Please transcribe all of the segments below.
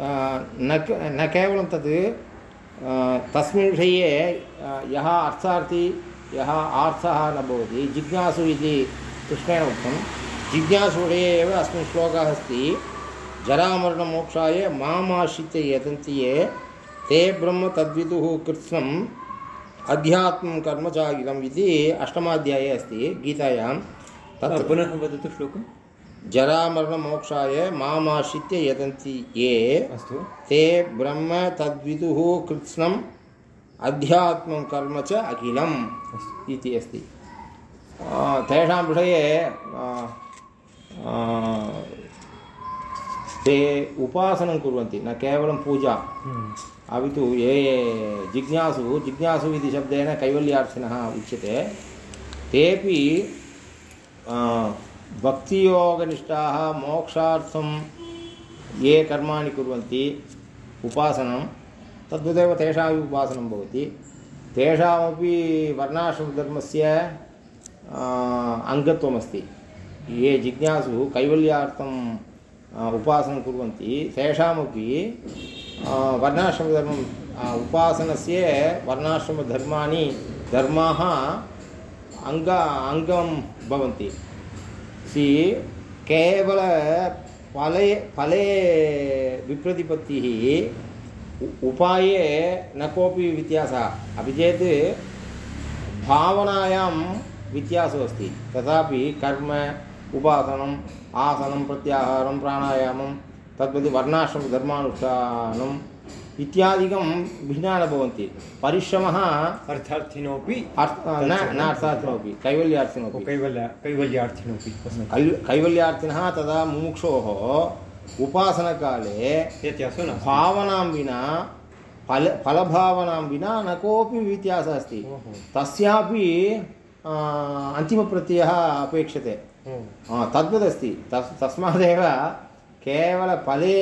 अ, न न केवलं तद् तस्मिन् विषये यः अर्थार्थी यः आर्थः न भवति जिज्ञासु इति कृष्णेन उक्तं। जिज्ञासुविषये एव अस्मिन् श्लोकः अस्ति जरामरणमोक्षाय मामाश्रित्य यतन्ति ये ते ब्रह्म तद्विदुः कृत्स्नम् अध्यात्मं कर्म चागिलम् इति अष्टमाध्याये अस्ति गीतायां। तत् पुनः वदतु श्लोकं जरामरणमोक्षाय मामाश्रित्य यतन्ति ये अस्तु। ते ब्रह्म तद्विदुः कृत्स्नम् अध्यात्मं कर्म च अखिलम् इति अस्ति। तेषां विषये ते उपासनं कुर्वन्ति न केवलं पूजा। हम्म, अपि तु ये ये जिज्ञासु जिज्ञासु इति शब्देन कैवल्यार्थिनः उच्यते। तेपि भक्तियोगनिष्ठाः मोक्षार्थं ये कर्माणि कुर्वन्ति उपासनं तद्वदेव तेषामपि उपासनं भवति। तेषामपि वर्णाश्रमधर्मस्य अङ्गत्वमस्ति। ये जिज्ञासुः कैवल्यार्थं आ, उपासनं कुर्वन्ति तेषामपि वर्णाश्रमधर्मम् उपासनस्य वर्णाश्रमधर्माणि धर्माः अङ्ग अङ्गं भवन्ति। सि, केवल फले फले विप्रतिपत्तिः उपाये न कोऽपि व्यत्यासः। अपि चेत् भावनायां व्यत्यासो अस्ति। तथापि कर्म, उपासनम् आसनं प्रत्याहारं प्राणायामं तद्वत् वर्णाश्रमधर्मानुष्ठानम् इत्यादिकं भिन्ना भवन्ति। परिश्रमः अर्थार्थिनोपि न अर्थार्थिनोपि कैवल्यार्थिनोपि कैवल्य कैवल्यार्थिनोपि कैवल्यार्थिनः तदा मुमुक्षोः उपासनकाले भावनां विना फल फलभावनां विना न कोऽपि व्यत्यासः अस्ति। तस्यापि अन्तिमप्रत्ययः अपेक्षते। तद्वदस्ति। तस् तस्मादेव केवलफले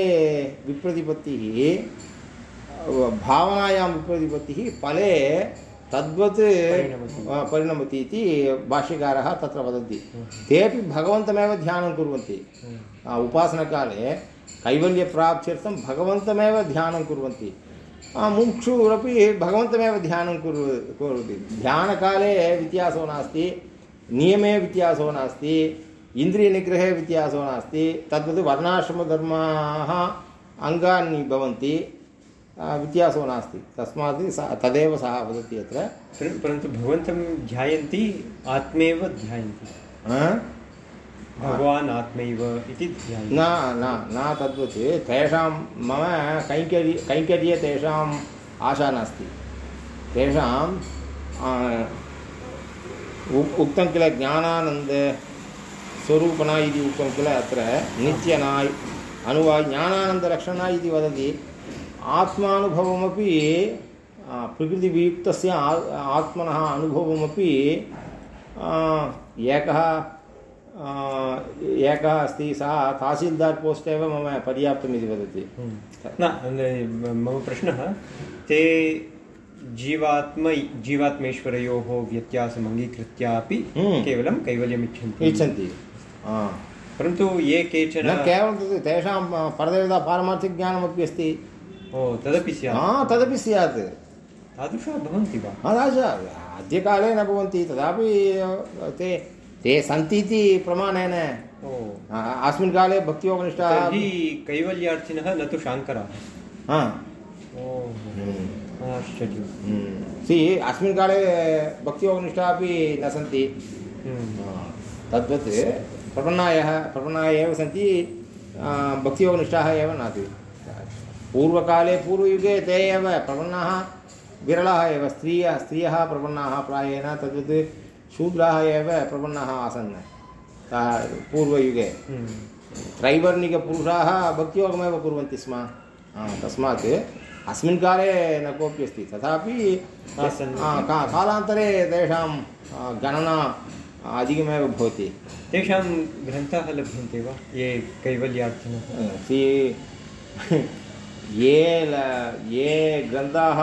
विप्रतिपत्तिः भावनायां विप्रतिपत्तिः फले तद्वत् परिणमति। इति भाष्यकारः तत्र वदन्ति। तेपि भगवन्तमेव ध्यानं कुर्वन्ति। उपासनकाले कैवल्यप्राप्त्यर्थं भगवन्तमेव ध्यानं कुर्वन्ति। आ, मुमुक्षुरपि भगवन्तमेव ध्यानं कुरु कुर्वन्ति ध्यानकाले व्यत्यासो नास्ति नियमे व्यत्यासो नास्ति इन्द्रियनिग्रहे व्यत्यासो नास्ति तद्वत् वर्णाश्रमधर्माः अङ्गानि भवन्ति। व्यत्यासो नास्ति। तस्मात् सा तदेव सः वदति अत्र। पर- परन्तु भगवन्तं ध्यायन्ति आत्मेव ध्यायन्ति? भगवान् आत्मैव इति न न न तद्वत्। तेषां मम कैङ्कर्य कैङ्कर्ये तेषाम् आशा नास्ति। तेषां उक्तं किल ज्ञानानन्द स्वरूपना इति उक्तं किल अत्र नित्यनाय् अनुवाय् ज्ञानानन्दलक्षणा इति वदति। आत्मानुभवमपि प्रकृतिवियुक्तस्य आत्मनः अनुभवमपि एकः एकः अस्ति सः तहसील्दार् पोस्ट् एव मम पर्याप्तम् इति वदति न न- मम प्रश्नः ते जीवात्म जीवात्मेश्वरयोः व्यत्यासम् अङ्गीकृत्यापि हम्म। केवलं कैवल्यमिच्छन्ति। इच्छन्ति. परन्तु ये केचन न केवलं तेषां परदेवता पारमार्थिकज्ञानमपि अस्ति। ओ तदपि स्यात् हा तदपि स्यात् तादृशाः भवन्ति वा हा, तादृश अद्यकाले न भवन्ति तथापि ते ते सन्ति इति प्रमाणेन अस्मिन् काले भक्तियोगनिष्ठाः कैवल्यार्थिनः न तु शाङ्कराः हा। आश्चर्यं। सि अस्मिन् काले भक्तियोगनिष्ठाः अपि न सन्ति। तद्वत् प्रपन्नायः प्रपन्नाः एव सन्ति भक्तियोगनिष्ठाः एव नास्ति पूर्वकाले पूर्वयुगे ते एव प्रपन्नाः विरलाः एव स्त्रियः स्त्रियः प्रपन्नाः प्रायेण तद्वत् शूद्राः एव प्रपन्नाः आसन्। पूर्वयुगे। हम्म। त्रैवर्णिकपुरुषाः भक्तियोगमेव कुर्वन्ति स्म। तस्मात् अस्मिन् काले न कोऽपि अस्ति। तथापि का कालान्तरे तेषां गणना अधिकमेव भवति। तेषां ग्रन्थाः लभ्यन्ते वा? ये कैवल्यार्थिनः सि ये ल- ये ग्रन्थाः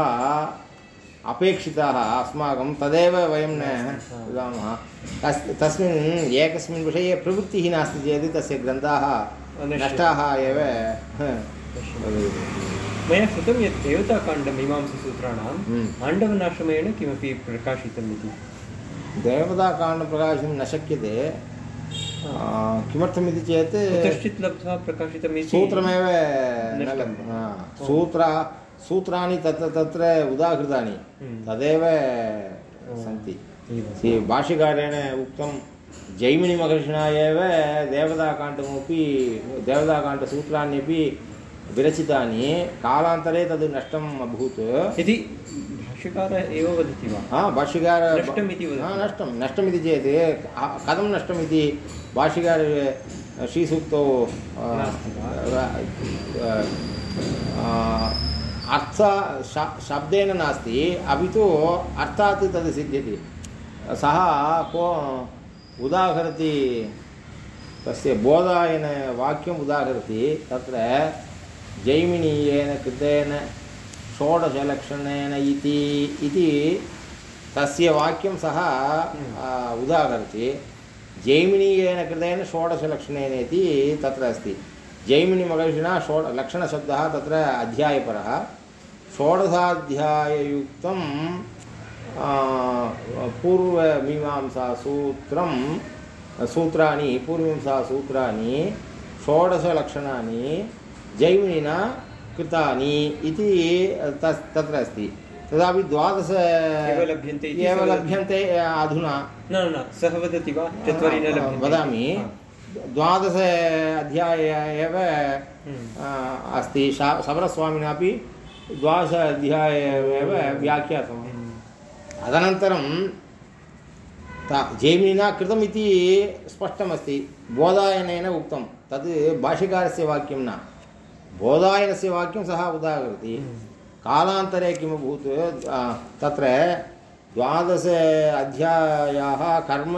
अपेक्षिताः अस्माकं तदेव वयं न वदामः। तस् तस्मिन् एकस्मिन् विषये प्रवृत्तिः नास्ति चेत् तस्य ग्रन्थाः। नष्टाः एव। मया श्रुतं यत् देवताकाण्डं मीमांससूत्राणाम् हम्म। आण्डवनाश्रमेण किमपि प्रकाशितम् इति। देवताकाण्डप्रकाशनं न शक्यते। किमर्थमिति चेत् कुतश्चित् लब्ध्वा प्रकाशितम् इति सूत्रमेव न नष्टं। लब्- हा, सूत्र सूत्राणि तत्र तत्र उदाहृतानि हम्म। तदेव सन्ति एवं। सि- भाष्यकारेण उक्तं जैमिनिमहर्षिणा एव देवताकाण्डमपि देवताकाण्डसूत्राण्यपि विरचितानि कालान्तरे तद् नष्टम् अभूत् इति भाष्यकारः एव वदति वा हा भाष्यकार नष्टम् इति वदति। हा नष्टं नष्टमिति चेत् क- कथं नष्टमिति भाष्यकार श्रीसूक्तौ आ, नास्ति वा? आ, अर्थ श- शब्देन नास्ति अपि तु अर्थात् तद् सिद्ध्यति सः को उदाहरति तस्य बोधायन वाक्यम् उदाहरति तत्र जैमिनीयेन कृतेन षोडशलक्षणेन इति इति तस्य वाक्यं सः आ, उदाहरति जैमिनीयेन कृतेन षोडशलक्षणेन इति तत्र अस्ति। जैमिनिमहर्षिणा षोड लक्षणशब्दः तत्र अध्यायपरः। षोडशाध्याययुक्तं पूर्वमीमांसासूत्रं सूत्राणि पूर्वमीमांसासूत्राणि षोडशलक्षणानि जैमिनिना कृतानि इति तस् तत्र अस्ति। तदापि द्वादश एव लभ्यन्ते इति एव। लभ्यन्ते अधुना। न न सः वदति वा? चत्वारि न वदामि। द्वादश अध्याय एव हम्म। अस्ति। शा शबरस्वामिनापि द्वादश अध्याय एव व्याख्यातम्। अनन्तरं ता जैमिनिना कृतमिति स्पष्टमस्ति। बोधायनेन उक्तं तद् भाष्यकारस्य वाक्यं न। बोधायनस्य वाक्यं सः उदाहरति कालान्तरे किमभूत् आ, तत्र द्वादश अध्यायाः कर्म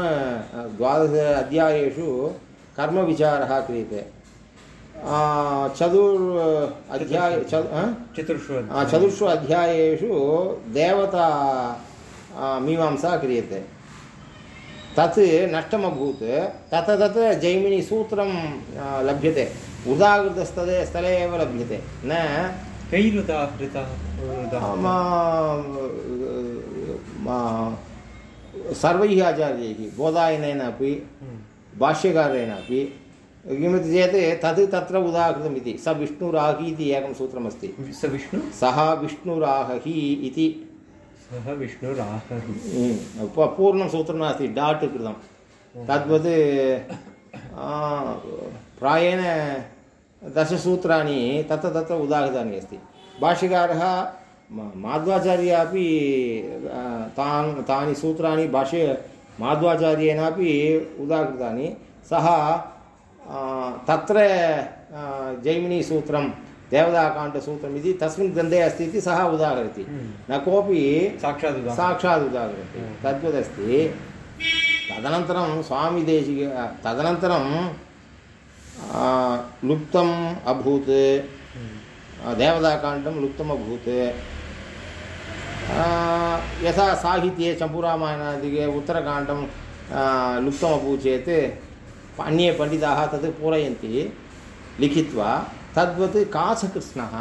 द्वादश अध्यायेषु कर्मविचारः क्रियते। चतुर् अध्याय? चतुर्षु चतुर्षु अध्यायेषु देवता मीमांसा क्रियते। तत् नष्टमभूत्। तत्र तत्र जैमिनिसूत्रं लभ्यते। उदाहृतस्थले स्थले एव लभ्यते। न? सर्वैः आचार्यैः बोधायनेन अपि भाष्यकारेण अपि किमिति चेत् तद् तत्र उदाहृतमिति। स विष्णुराही इति एकं सूत्रमस्ति। स विष्णु? सः विष्णुराहहि इति। सः विष्णुराहः हम्म, पूर्णं सूत्रं नास्ति डाट् कृतं। तद्वत् प्रायेण दशसूत्राणि तत्र तत्र उदाहृतानि अस्ति। भाष्यकारः माध्वाचार्य अपि तान् तानि सूत्राणि भाष्ये माध्वाचार्येणापि उदाहृतानि सः तत्र जैमिनीसूत्रं देवताकाण्डसूत्रम् इति तस्मिन् ग्रन्थे अस्ति इति सः उदाहरति। न कोऽपि साक्षात्। साक्षात् उदाहरति तद्वदस्ति। तदनन्तरं स्वामिदेशिक तदनन्तरं लुप्तम् अभूत् आ, देवताकाण्डं लुप्तम् अभूत् आ, यथा साहित्ये चम्पूरामायणादिके उत्तरकाण्डं आ, लुप्तमभूत् चेत् अन्ये पण्डिताः तत् पूरयन्ति लिखित्वा तद्वत् कासकृत्स्नः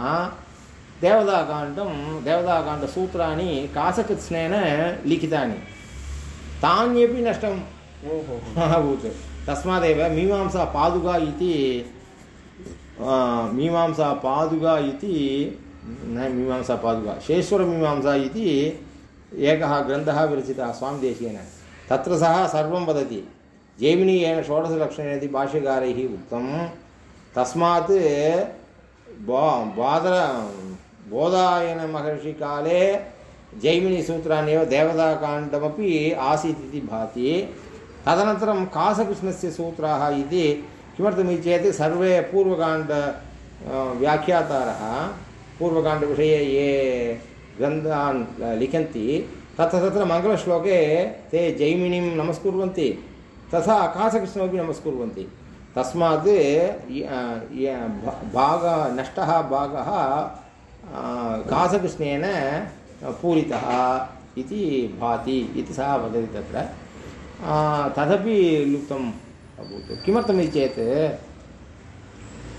देवताकाण्डं देवताकाण्डसूत्राणि कासकृत्स्नेन लिखितानि तान्यपि नष्टम् ओहो अभूत् तस्मादेव मीमांसा पादुका इति मीमांसा पादुका इति, न, मीमांसा पादुका शेश्वरमीमांसा इति एकः ग्रन्थः विरचितः स्वामिदेशीयेन तत्र सः सर्वं वदति जैमिनीयेन षोडशलक्षणे इति भाष्यकारैः उक्तं, तस्मात् बा, बादर बोधायनमहर्षिकाले जैमिनीसूत्राण्येव देवताकाण्डमपि आसीत् इति भाति। तदनन्तरं कासकृष्णस्य सूत्राः इति किमर्थमिति चेत् सर्वे पूर्वकाण्ड व्याख्यातारः, पूर्वकाण्डविषये ये ग्रन्थान् लिखन्ति, तत्र तत्र मङ्गलश्लोके ते जैमिनीं नमस्कुर्वन्ति, तथा कासकृष्णमपि नमस्कुर्वन्ति। तस्मात् भागः, नष्टः भागः कासकृष्णेन पूरितः इति भाति इति सः वदति तत्र। तदपि लुप्तम् अभूत् किमर्थमिति चेत्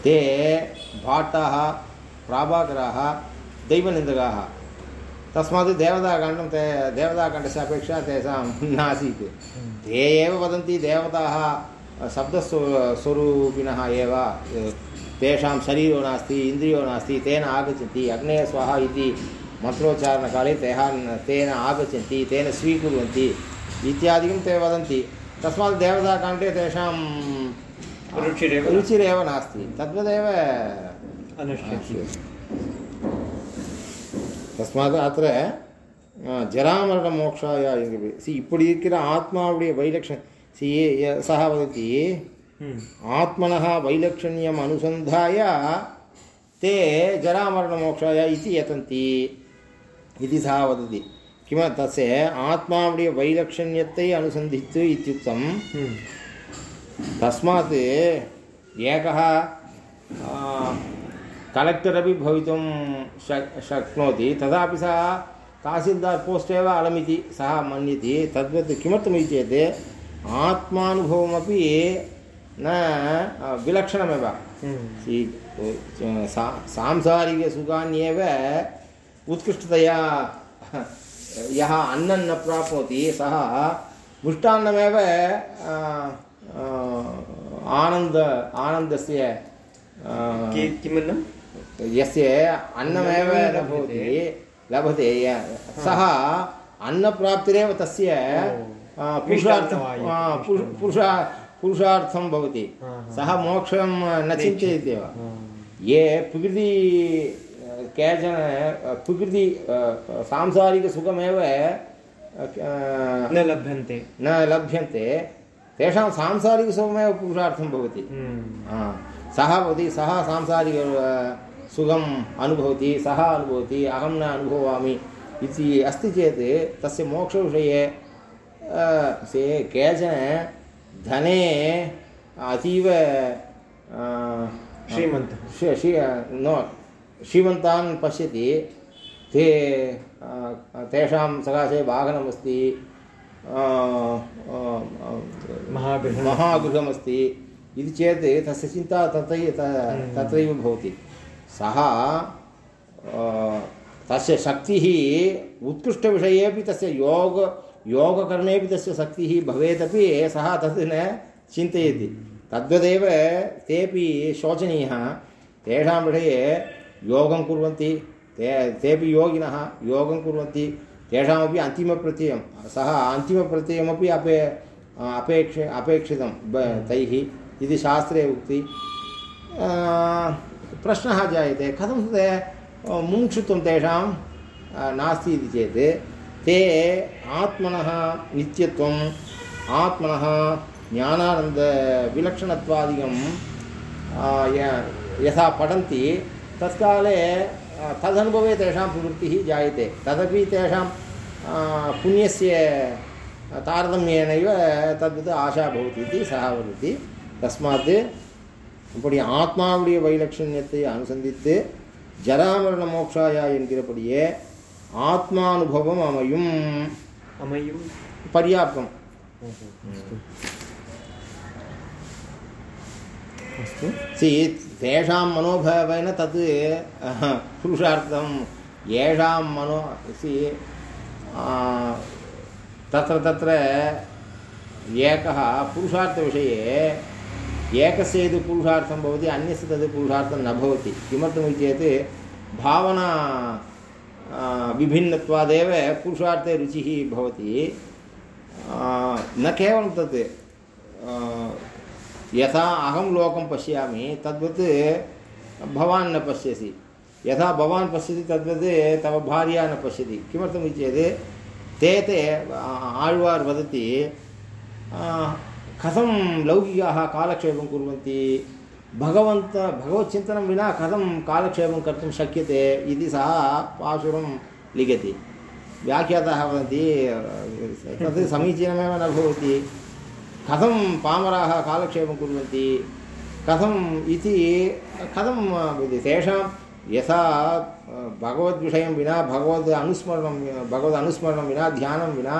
ते भाट्टाः प्राभाकराः दैवनिन्दकाः तस्मात् देवताकाण्डं ते देवताकाण्डस्य अपेक्षा तेषां नासीत् ते एव वदन्ति देवताः शब्दस्व स्वरूपिणः एव तेषां शरीरो नास्ति इन्द्रियो नास्ति तेन आगच्छन्ति अग्नेय स्वाहा इति मन्त्रोच्चारणकाले तेः तेन आगच्छन्ति तेन स्वीकुर्वन्ति इत्यादिकं ते वदन्ति तस्मात् देवताकाण्डे तेषां रुचिरेव रुचिरेव नास्ति तद्वदेव अनुष्ठियते தஸ்மாத் அத்த ஜராமரண மோக்ஷாய என்கிறது சி இப்படி இருக்கிற ஆத்மாவுடைய வைலக்ஷன் சி சः वदति आत्मनः वैलक्षण्यम् अनुसन्धाय ते जरामरणमोक्षाय इति यतन्ति इति सः वदति किम तस्य वैलक्षण्य வைலட்சண்யத்தை तस्मा இத்தியுக்தம் तस्मात् एकः कलेक्टर् अपि भवितुं शक् शक्नोति। तदापि सः तहसील्दार् पोस्ट् एव अलमिति सः मन्यते। तद्वत् किमर्थमिति चेत् आत्मानुभवमपि न विलक्षणमेव। हम्म। सांसारिकसुखान्येव उत्कृष्टतया यः अन्नं न प्राप्नोति सः मिष्टान्नमेव आनन्द आनन्दस्य किमन्नं? यस्य अन्नमेव न भवति लभते। य- सः अन्नप्राप्तिरेव तस्य पुरुषार्थं पुरुष- पुरुषा पुरुषार्थं भवति। सः मोक्षं न चिन्तयत्येव ये प्रकृति केचन प्रकृति सांसारिकसुखमेव न लभ्यन्ते। न लभ्यन्ते। तेषां सांसारिकसुखमेव पुरुषार्थं भवति। हम्म। सः भवति सः सांसारिक सुखम् अनुभवति सः अनुभवति अहं न अनुभवामि इति अस्ति चेत् तस्य मोक्षविषये से केचन धने अतीव श्रीमन्तः। श्री श्री नो श्रीमन्तान् पश्यति ते तेषां सकाशे वाहनमस्ति महागृहं महागृहमस्ति। इति चेत् तस्य चिन्ता तथैव त- तत्रैव भवति। सः तस्य शक्तिः उत्कृष्टविषयेपि तस्य योग योगकरणेपि तस्य शक्तिः भवेदपि सः तत् न चिन्तयति। तद्वदेव तेपि शोचनीयः। तेषां विषये योगं कुर्वन्ति ते तेपि योगिनः योगं कुर्वन्ति तेषामपि अन्तिमप्रत्ययं सः अन्तिमप्रत्ययमपि अपे अपेक्ष अपेक्षितं ब- तैः इति शास्त्रे उक्ति अ, प्रश्नः जायते कथं ते अ, मुमुक्षुत्वं तेषां अ, नास्ति इति चेत् ते आत्मनः नित्यत्वम् आत्मनः ज्ञानानन्दविलक्षणत्वादिकं अ, य- यथा पठन्ति तत्काले अ, तदनुभवे तेषां प्रवृत्तिः जायते तदपि तेषां अ, पुण्यस्य तारतम्येनैव तद्वत् आशा भवति इति सः वदति तस्मात् இப்படி ஆத்மாவுடைய வைலட்சண்யத்தை அனுசந்தித்து ஜராமரண மோக்ஷாயா என்கிறபடியே ஆத்மானுபவம் அமையும் अमयं பர்யாப்தம் अस्तु अस्तु சி तेषां मनोभावेन तत् पुरुषार्थं येषां मनो सि तत्र तत्र एकः पुरुषार्थविषये एकस्य यद् पुरुषार्थं भवति, अन्यस्य तद् पुरुषार्थं न भवति। किमर्थमिति चेत् भावना विभिन्नत्वादेव पुरुषार्थे रुचिः भवति। न केवलं तत् यथा अहं लोकं पश्यामि तद्वत् भवान् न पश्यसि। यथा भवान् पश्यति तद्वत् तव भार्या न पश्यति। किमर्थमिति चेत् ते ते, आ- आழ்वार् वदति कथं लौकिकाः कालक्षेपं कुर्वन्ति? भगवन्त, भगवच्चिन्तनं विना कथं कालक्षेपं कर्तुं शक्यते इति सः पाशुरं लिखति। व्याख्याताः वदन्ति, तत् समीचीनमेव न भवति। कथं पामराः कालक्षेपं कुर्वन्ति? कथम् इति कथं तेषां यथा भगवद्विषयं विना, भगवद् अनुस्मरणं भगवद् अनुस्मरणं विना, ध्यानं विना,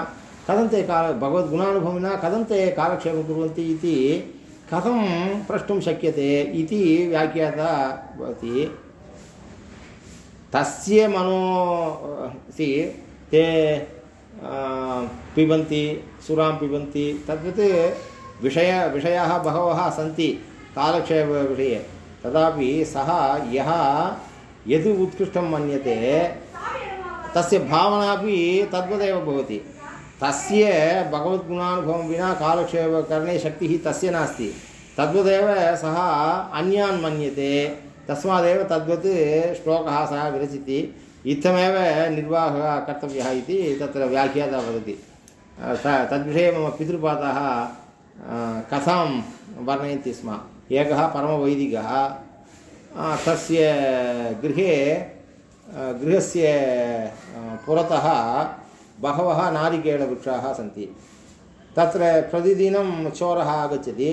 कथं ते काल भगवद्गुणानुभवं विना, कथं ते कालक्षेपं कुर्वन्ति इति कथं प्रष्टुं शक्यते इति व्याख्याता भवति। तस्य मनो सि ते पिबन्ति, सुरां पिबन्ति, तद्वत् विषय, विषयाः बहवः सन्ति कालक्षेपविषये तथापि सः यः यद् उत्कृष्टं मन्यते, तस्य भावना अपि तद्वदेव भवति। तस्य भगवद्गुणानुभवं विना कालक्षेपकरणे शक्तिः तस्य नास्ति। तद्वदेव सः अन्यान् मन्यते, तस्मादेव तद्वत् श्लोकः सः विरचिति। इत्थमेव निर्वाहः कर्तव्यः इति तत्र व्याख्याता वदति। तद्विषये मम पितृपादाः कथां वर्णयन्ति स्म। एकः परमवैदिकः तस्य गृहे गृहस्य पुरतः बहवः नारिकेलवृक्षाः सन्ति। तत्र प्रतिदिनं चोरः आगच्छति।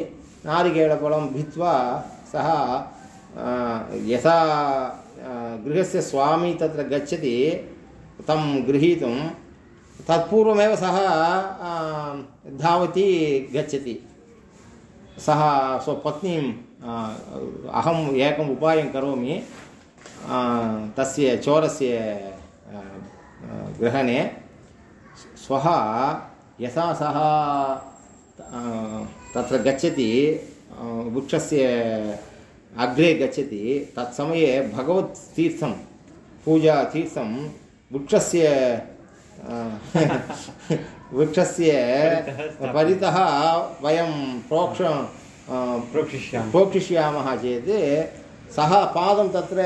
नारिकेलफलं भित्त्वा सः यथा गृहस्य स्वामी तत्र गच्छति, तं गृहीतुं, तत्पूर्वमेव सः धावति गच्छति। सः स्वपत्नीं अहम् एकम् उपायं करोमि तस्य चोरस्य ग्रहणे श्वः यथा सः तत्र गच्छति वृक्षस्य अग्रे गच्छति। तत्समये भगवत्तीर्थं पूजातीर्थं वृक्षस्य वृक्षस्य परितः वयं प्रोक्ष प्रोक्षिष्यामः। प्रोक्षिष्यामः चेत् सः पादं तत्र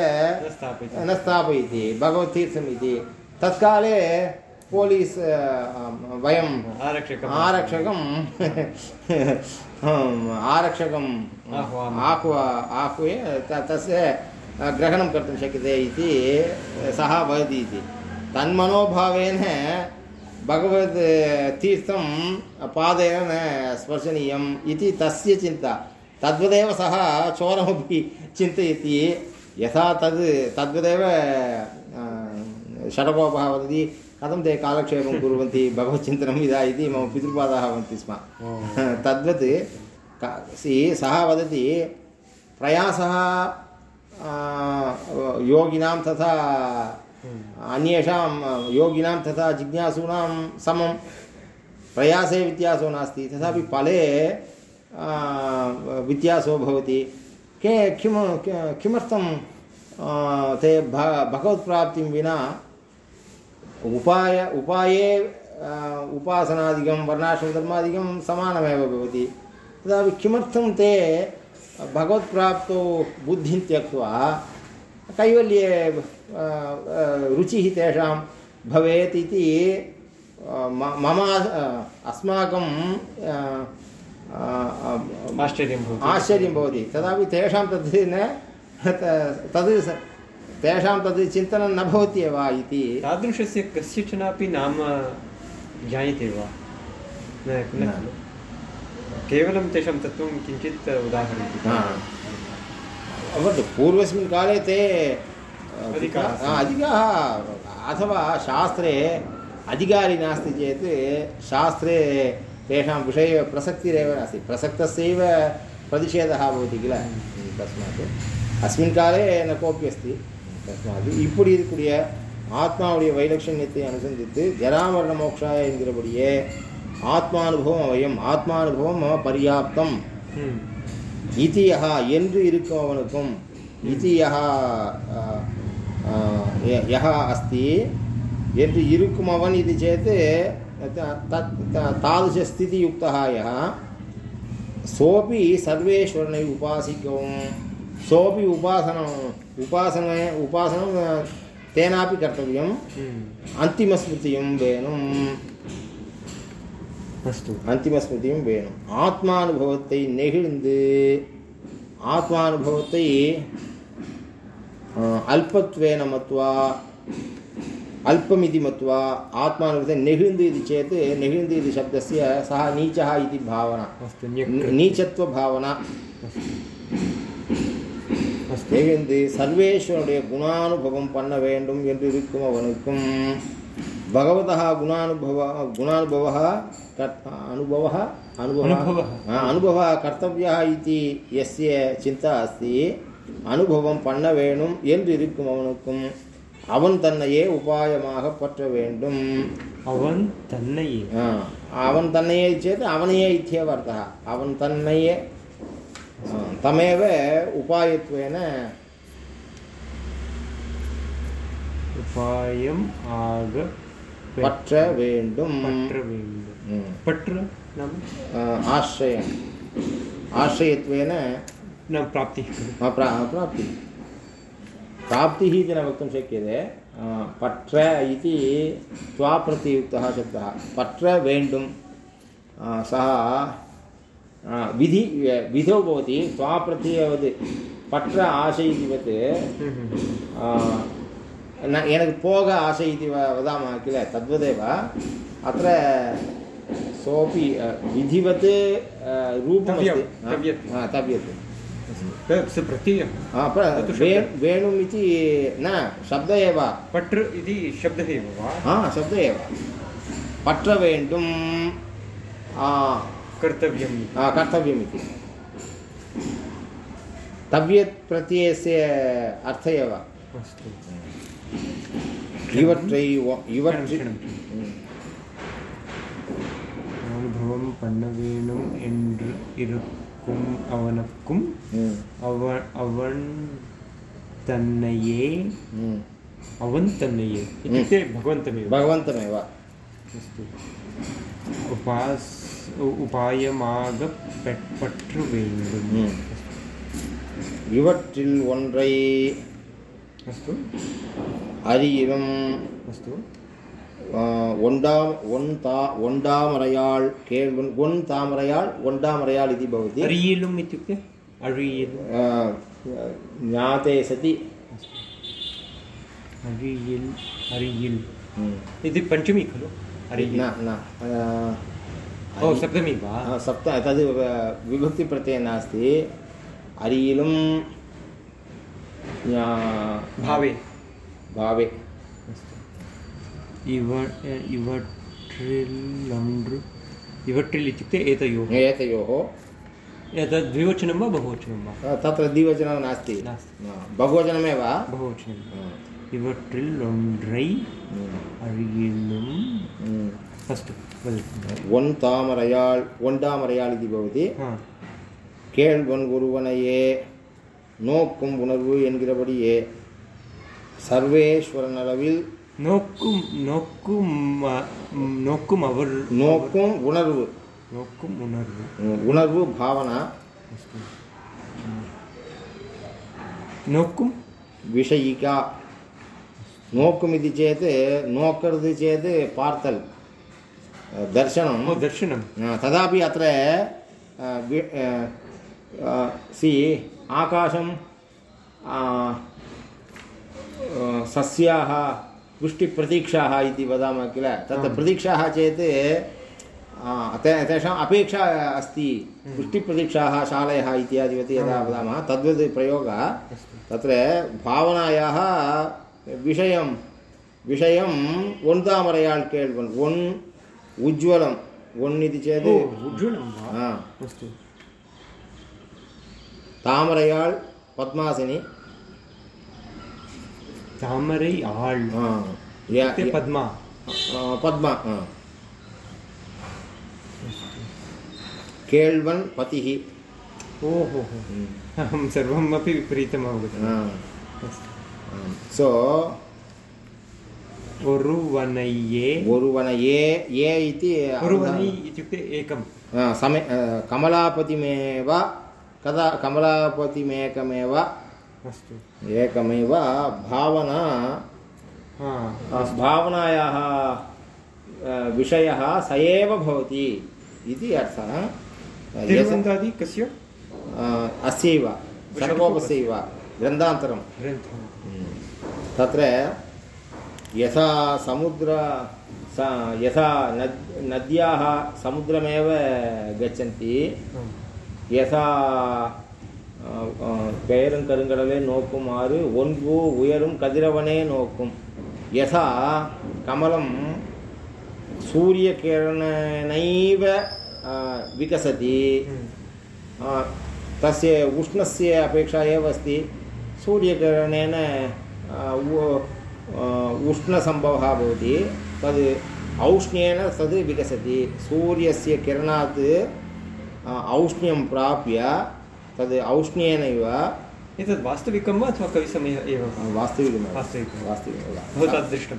न स्थापयति। भगवतीर्थम् इति तत्काले पोलीस् वयम् आरक्षकः आरक्षकं हम्, आरक्षकम् आह्वानं। आह्व आह्वय तस्य ग्रहणं कर्तुं शक्यते इति सः वदति इति तन्मनोभावेन भगवत् तीर्थं पादेन न स्पर्शनीयम् इति तस्य चिन्ता तद्वदेव सः चोरमपि चिन्तयति यथा तद् तद्वदेव षडकोपः वदति कथं ते कालक्षेपं कुर्वन्ति भगवच्चिन्तनं इदा इति मम पितृपादाः वदन्ति स्म। तद्वत् सि वदति प्रयासः योगिनां तथा अन्येषां योगिनां तथा जिज्ञासूनां समं प्रयासे व्यत्यासो नास्ति। तथापि फले व्यत्यासो भवति। के कि- किमर्थं ते भ भगवत्प्राप्तिं विना उपाय उपाये उपासनादिकं वर्णाश्रमधर्मादिकं समानमेव भवति। तदापि किमर्थं ते भगवत्प्राप्तौ बुद्धिं त्यक्त्वा कैवल्ये रुचिः तेषां भवेत् इति मम अस्माकं आश्चर्यं भवति। आश्चर्यं भवति। तदापि तेषां तद् न तद् तेषां तद् चिन्तनं न भवत्येव इति। तादृशस्य कस्यचनापि नाम ज्ञायते वा? न केवलं तेषां तत्त्वं किञ्चित् उदाहरन्ति हा। भवतु पूर्वस्मिन् काले ते अधिकाः अधिकाः अथवा शास्त्रे अधिकारी नास्ति चेत् शास्त्रे तेषां विषये प्रसक्तिरेव नास्ति। प्रसक्तस्यैव प्रतिषेधः भवति किल? तस्मात्। अस्मिन् काले न कोऽपि अस्ति। தஸ்மாது இப்படி இருக்கக்கூடிய ஆத்மாவுடைய வைலட்சண்யத்தை அனுசந்தித்து ஜராமரண மோக்ஷாய என்கிறபடியே ஆத்மானுபவம் அவயம் ஆத்மானுபவம் அவன் பர்யாப்தம். இதியகா என்று இருக்கும் அவனுக்கும் இதியகா யகா அஸ்தி என்று இருக்கும் அவன் இது சேத்து தாதுசஸ்திதி யுக்தா யா சோபி சர்வேஸ்வரனை உபாசிக்கவும். சோபி உபாசனம் उपासन उपासनं तेनापि कर्तव्यम् हम्म, अन्तिमस्मृतिं வேணும் अस्तु அந்திமஸ்மிருதியும் வேணும் ஆத்மானுபவத்தை நெகிழ்ந்து ஆத்மானுபவத்தை அஹ், அல்பத்வேன மத்வா अल्पमिति मत्वा आत्मानुभूते नेहिन्द इति चेत् नेहिन्द इति शब्दस्य सः नीचः इति भावना अस्तु न्यक् नि- नीचत्वभावना अस्तु நெகிழ்ந்து சர்வேஸ்வனுடைய குணானுபவம் பண்ண வேண்டும் என்று இருக்கும் அவனுக்கும். பகவதா குணானுபவ குணானுபவ அனுபவ அனுபவ அனுபவ. கர்த்தவியா இது எஸ்ய சிந்தா அஸ்தி. அனுபவம் பண்ண வேணும் என்று இருக்கும் அவனுக்கும். அவன் தன்னையே உபாயமாக பற்ற வேண்டும். அவன் தன்னையே. அவன் தன்னையே சேர்த்து அவனையே இத்தியவர்த்தா அவன் தன்னையே तमेव उपायत्वेन उपायम् ஆக பற்ற வேண்டும் பற்ற வேண்டும் பற்று நம் ஆசிரியம் ஆசிரியத்வேன न प्राप्तिः प्राप्तिः प्राप्तिः इति न वक्तुं शक्यते पट्र इति त्वाप्रतियुक्तः शब्दः पट्र वेण्डुं सः विधि विधौ भवति त्वाप्रत्ययवत् पट्र आशை इतिवत् आ, न எனக்கு போக ஆசை इति व- वदामः किल तद्वदेव अत्र सोऽपि अ, विधिवत् अ, रूपमस्ति तव्यं, हा, तव्यत्। हा, तव्यत् तत् प्रत्ययः हा, प्र- तत्तु वे शब्दः। वेणुम् इति न शब्द एव पट्र इति शब्दः एव वा हा शब्द एव पट्र वेण्डुं आ, कर्तव्यम् इति आ, कर्तव्यम् इति तव्यत् प्रत्ययस्य अर्थ एव अस्तु இவற்றை ஒ- இவற்றை क्षणं, क्षणं. ம். அனுபவம் பண்ண வேணும் என்று இருக்கும் அவனுக்கும் ம். அவன் அவன் தன்னையே ம். அவன் तन्नये इत्युक्ते भगवन्तमेव உபாஸ் உபாயமாக பற்ற வேண்டும் இவற்றில் ஒன்றை அஸ்து. அறியிலும் அஸ்து. ஒன்றாம் ஒன் தா ஒன்றாமறையாள் கேள்வன் ஒன் தாமரையாள் ஒன்றாமறையாள் இது பவதி. அறியிலும் இத்துக்கு அழியிலும். ஞாதே சதி. அறியில். அறியில் இது பஞ்சமி खलु अरियल् न न आह, ओ सप्तमी वा सप्त तद् विभक्तिप्रत्ययः नास्ति अरियिलुं ज्ञा- भावे भावे इव इवट्रिल् इत्युक्ते एतयोः एतयोः एतद् द्विवचनं वा बहुवचनं वा तत्र द्विवचनं नास्ति नास्ति बहुवचनमेव बहुवचनं இவற்றில் ஒன்றை அழியிலும் ஃபஸ்ட்டு ஒன் தாமரையால் ஒன்றாமரையால் இது பகுதி. கேள்வன் ஒருவனையே நோக்கும் உணர்வு என்கிறபடியே சர்வேஸ்வரன் அளவில் நோக்கும் நோக்கும் நோக்கும் அவர் நோக்கும் உணர்வு. நோக்கும் உணர்வு. உணர்வு பாவனா? நோக்கும். விஷயிகா. नोकुमिति चेत नोक चेत पार्थल दर्शन दर्शन तदापि अत्र आकाशम सृष्टिप्रतीक्षा सस्याः किल तत् चेत तपेक्षा अस्त वृष्टिप्रतीक्षा अस्ति इत्यादि शालयः इत्यादिवत् यदा वदामः तद्वत् प्रयोगः तत्र भावनायाः विषयं विषयं ஒன்தாமரையாள் கேள்வன் ஒன் உஜ்வலம் ஒன் இது சேத் ओ उज्ज्वलं वा ஆ, अस्तु தாமரையாள் பத்மாசினி तामरै आळ् ஆ, ய- इत्युक्ते ய- पद्मा ஆ, பத்மா ஆ. கேள்வன் பதிஹி ओहो हो अहं सर्वमपि विपरीतम् अवगतम् ಸೊ ಒರುವನಯೇ ಒರುವನಯೇ ಯೇ ಇತಿ ಒರುವನೈ ಇತ್ಯುಕ್ತೆ एकं समे ಕಮಲಾಪತಿಮೇವ कदा ಕಮಲಾಪತಿಮೇಕಮೇವ अस्तु एकमेव भावना भावनायाः विषयः स एव भवति इति अर्थः तिरुवन्तादि अस्यैव सर्वोपस्यैव ग्रन्थान्तरं ग्रन्थः तत्र यथा समुद्र स यथा नद् नद्याः समुद्रमेव गच्छन्ति आम्. யதா பெயரும் கருங்கடலே நோக்குமாறு ஒன்பு உயரும் கதிரவனே நோக்கும் யதா கமலம் सूर्यकिरणेनैव आ, विकसति हम्म। आ, तस्य उष्णस्य अपेक्षा एव अस्ति सूर्यकिरणेन आ, उ- आ, उष्णसम्भवः भवति तद् औष्ण्येन तद् विकसति। सूर्यस्य किरणात् औष्ण्यं प्राप्य तद् औष्ण्येनैव एतत् वास्तविकं वा अथवा कविसमयः एव? वा? वास्तविकमेव। वास्तविकं। भवता दृष्टं?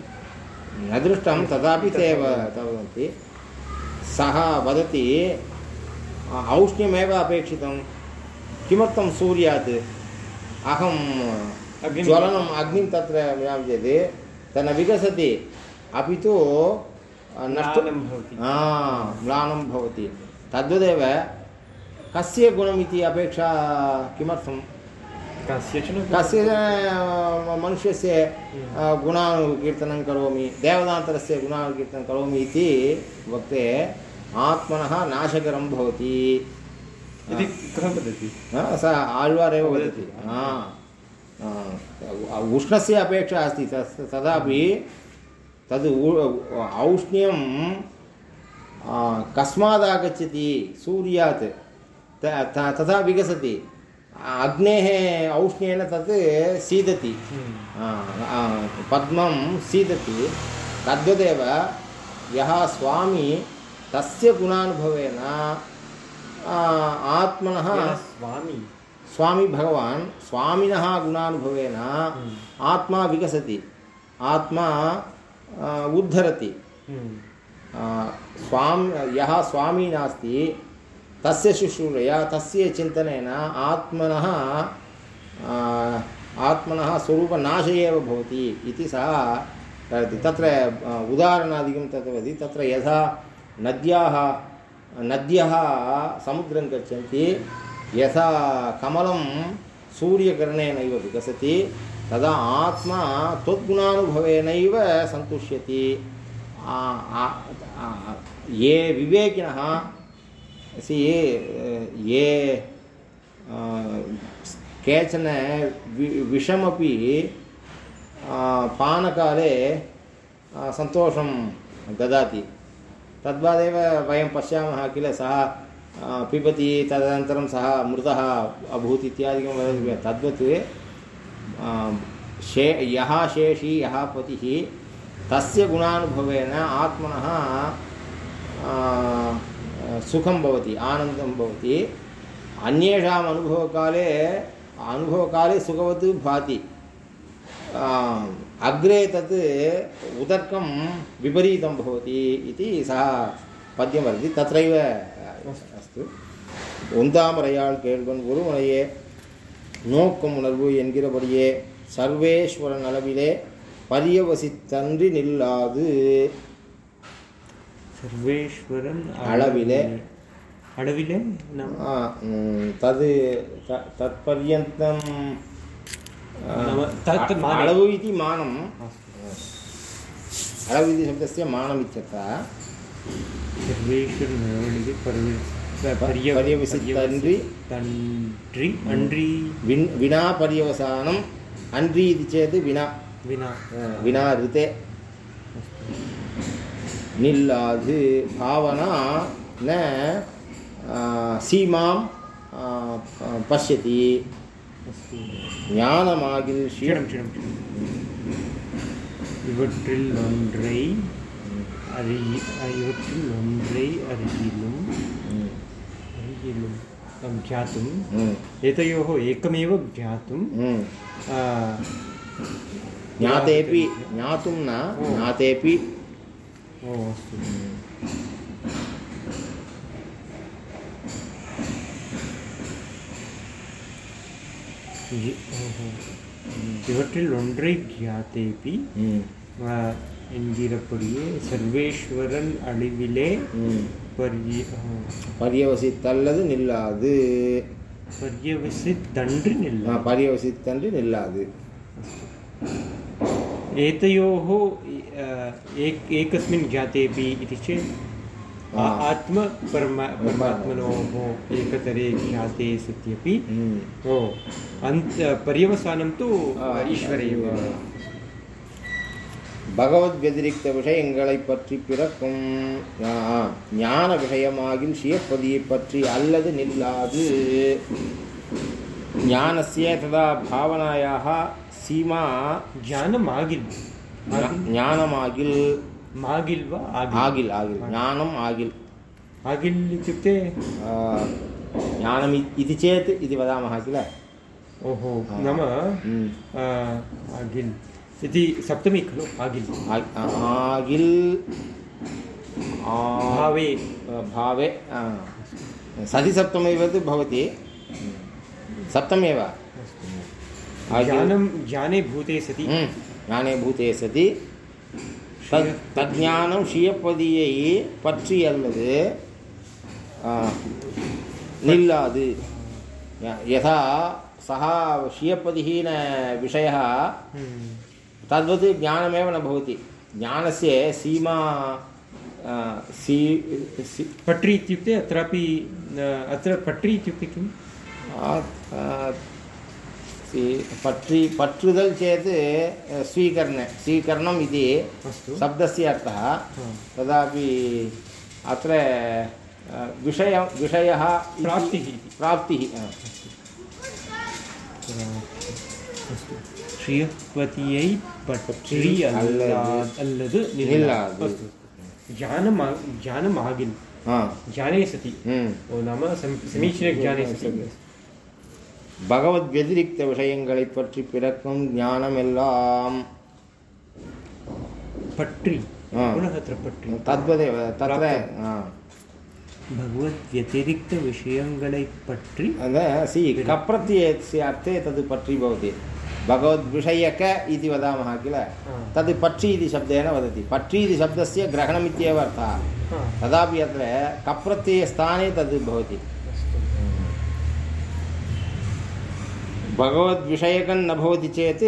न दृष्टं तथापि ते एव वदन्ति सः वदति "अ, औष्ण्यमेव अपेक्षितं। किमर्थं सूर्यात्? अहं ज्वलनम् अग्निं तत्र चेत् तन्न विकसति। अपि तु नष्टं भवति। म्लानं भवति। तद्वदेव कस्य गुणमिति अपेक्षा किमर्थं कस्यचन कस्य मनुष्यस्य गुणानुकीर्तनं करोमि देवतान्तरस्य गुणानुकीर्तनं करोमि इति वक्ते आत्मनः नाशकरं भवति। इति कः वदति स आழ்वारेव वदति। हा। उष्णस्य अपेक्षा अस्ति तस् तदापि तद् औष्ण्यं कस्मादागच्छति सूर्यात् तथा विकसति अग्नेः औष्ण्येन तत् सीदति हम्म। पद्मं सीदति तद्वदेव यः स्वामी तस्य गुणानुभवेन आत्मनः स्वामी स्वामी भगवान् स्वामिनः गुणानुभवेन आत्मा विकसति आत्मा उद्धरति। हम्म। स्वाम् यः स्वामी नास्ति तस्य शुश्रूषया तस्य चिन्तनेन आत्मनः आत्मनः स्वरूपनाश एव भवति इति सः वदति। तत्र उदाहरणादिकं तत्र तत्र यथा नद्याः नद्यः समुद्रं गच्छन्ति यथा कमलं सूर्यकिरणेनैव विकसति, तदा आत्मा त्वद्गुणानुभवेनैव सन्तुष्यति। ये विवेकिनः सि ये केचन वि, विषमपि पानकाले सन्तोषं ददाति। तद्वदेव वयं पश्यामः किल सः पिबति, तदनन्तरं सः मृतः अभूत् इत्यादिकं वदति। तद्वत् शे, यः शेषी, यः पतिः, तस्य गुणानुभवेन आत्मनः सुखं भवति, आनन्दं भवति। अन्येषाम् अनुभवकाले अनुभवकाले सुखवत् भाति। अग्रे तत् उदर्कं विपरीतं भवति इति सः पद्यं वदति। तत्रैव அஸ்து ஒந்தாமறையால் கேள்வன் ஒருமுறையே நோக்கும் உணர்வு என்கிறபடியே சர்வேஸ்வரன் அளவிலே பரியவசித்தன்றி நில்லாது. சர்வேஸ்வரன் அளவிலே. அளவிலே தது தற்பர்யந்தம் அளவு இது மானம். அளவு இது சப்தஸ்ய மானம் இச்சத்தா சர்வேஸ்வர நிலவணிக்கு பரியவசி தன்றி தன்றி. அன்றி. வின் வினா பரியவசானம் அன்றி இது சேது வினா. வினா. வினா ரிதே. நில்லாது பாவனா ந சீமாம் பசியதி ஞானமாகில் ஷீடம் இவற்றில் ஒன்றை அறி இவற்றில் ஒன்றை அறியிலும் அறியிலும் अं, ज्ञातुम् एतयोः एकमेव ज्ञातुं आ, ज्ञातेपि ज्ञातुं न ओ। ज्ञातेपि ओ अस्तु இ- ஓஹோ. இவற்றில் ஒன்றை கியாத்தேபி ஆ, என்கிறபடியே சர்வேஸ்வரன் அழிவிலே பரிய ஆ, பரியவசித்தல்லது நில்லாது பர்யவசித்தன்று நில்ல ஆ, பரியவசித்தன்று நில்லாது एतयोः अ, एक एकस्मिन् ज्ञातेपि इति चेत् हा। आ- आत्म परमा परमात्मनोः एकतरे ज्ञाते सत्यपि ம். ओ अन्त पर्यवसानं तु आ, ईश्वरे एव பகவத் வதிரிக்த விஷயங்களை பற்றி பிறக்கும் ஞா- ஞான விஷயமாகில் சியப்பதியை பற்றி அல்லது நில்லாது ஞானஸ்ய ததா பாவனாயாக சீமா ज्ञानम् आगिल् ஞா- ஞானமாகில் मागिल् वा आगिल् ஆகில் ஆகில் ஞானம் ஆகில் आगिल् इत्युक्ते आ, ज्ञानम् इ- इति चेत् इति वदामः किल ओहो नाम हम्म। आ, आगिल् इति सप्तमी खलु आगिल् आ- आ- आगिल् आ- भावे भावे आ, सतिसप्तमेव तु भवति सप्तमेव आगिल् ज्ञानं ज्ञाने भूते सति ம், ஞானே பூதே சதி தத் தஜ்ஞானம் ஷியப்பதியை பற்றி அல்லது ஆ, நில்லாது ய- यथा सः षियपदिः न विषयः हम्म। तद्वत् ज्ञानमेव न भवति। ज्ञानस्य सीमा सी सी पट्रि इत्युक्ते अत्रापि अत्र पट्रि इत्युक्ते आ, पट्रि पट्रुदल् चेत् स्वीकरण स्वीकरणम् इति शब्दस्य अर्थः। तदापि अत्र विषय विषयः प्राप्तिः प्राप्तिः अस्तु। ஸ்ரீவதியை பற்றி அல்லது ஞானம் ஞானம் ஆகில் ஞானே சதி நாம சமீச்சீன ஞானே சதி பகவத் வெதிரிக்த விஷயங்களை பற்றி பிறக்கும் ஞானம் எல்லாம் பற்றி உலகத்தில் பற்றி தத்வதே தத்வ பகவத் வத்திரிக்த விஷயங்களை பற்றி அந்த சி கப்ரத்திய அர்த்தே தது பற்றி பவதி भगवद्विषयक इति वदामः किल तद् पट्रि इति शब्देन वदति पट्रि इति शब्दस्य ग्रहणमित्येव अर्थः हा, तदापि अत्र कप्रत्ययस्थाने तद् भवति अस्तु भगवद्विषयकं न भवति चेत्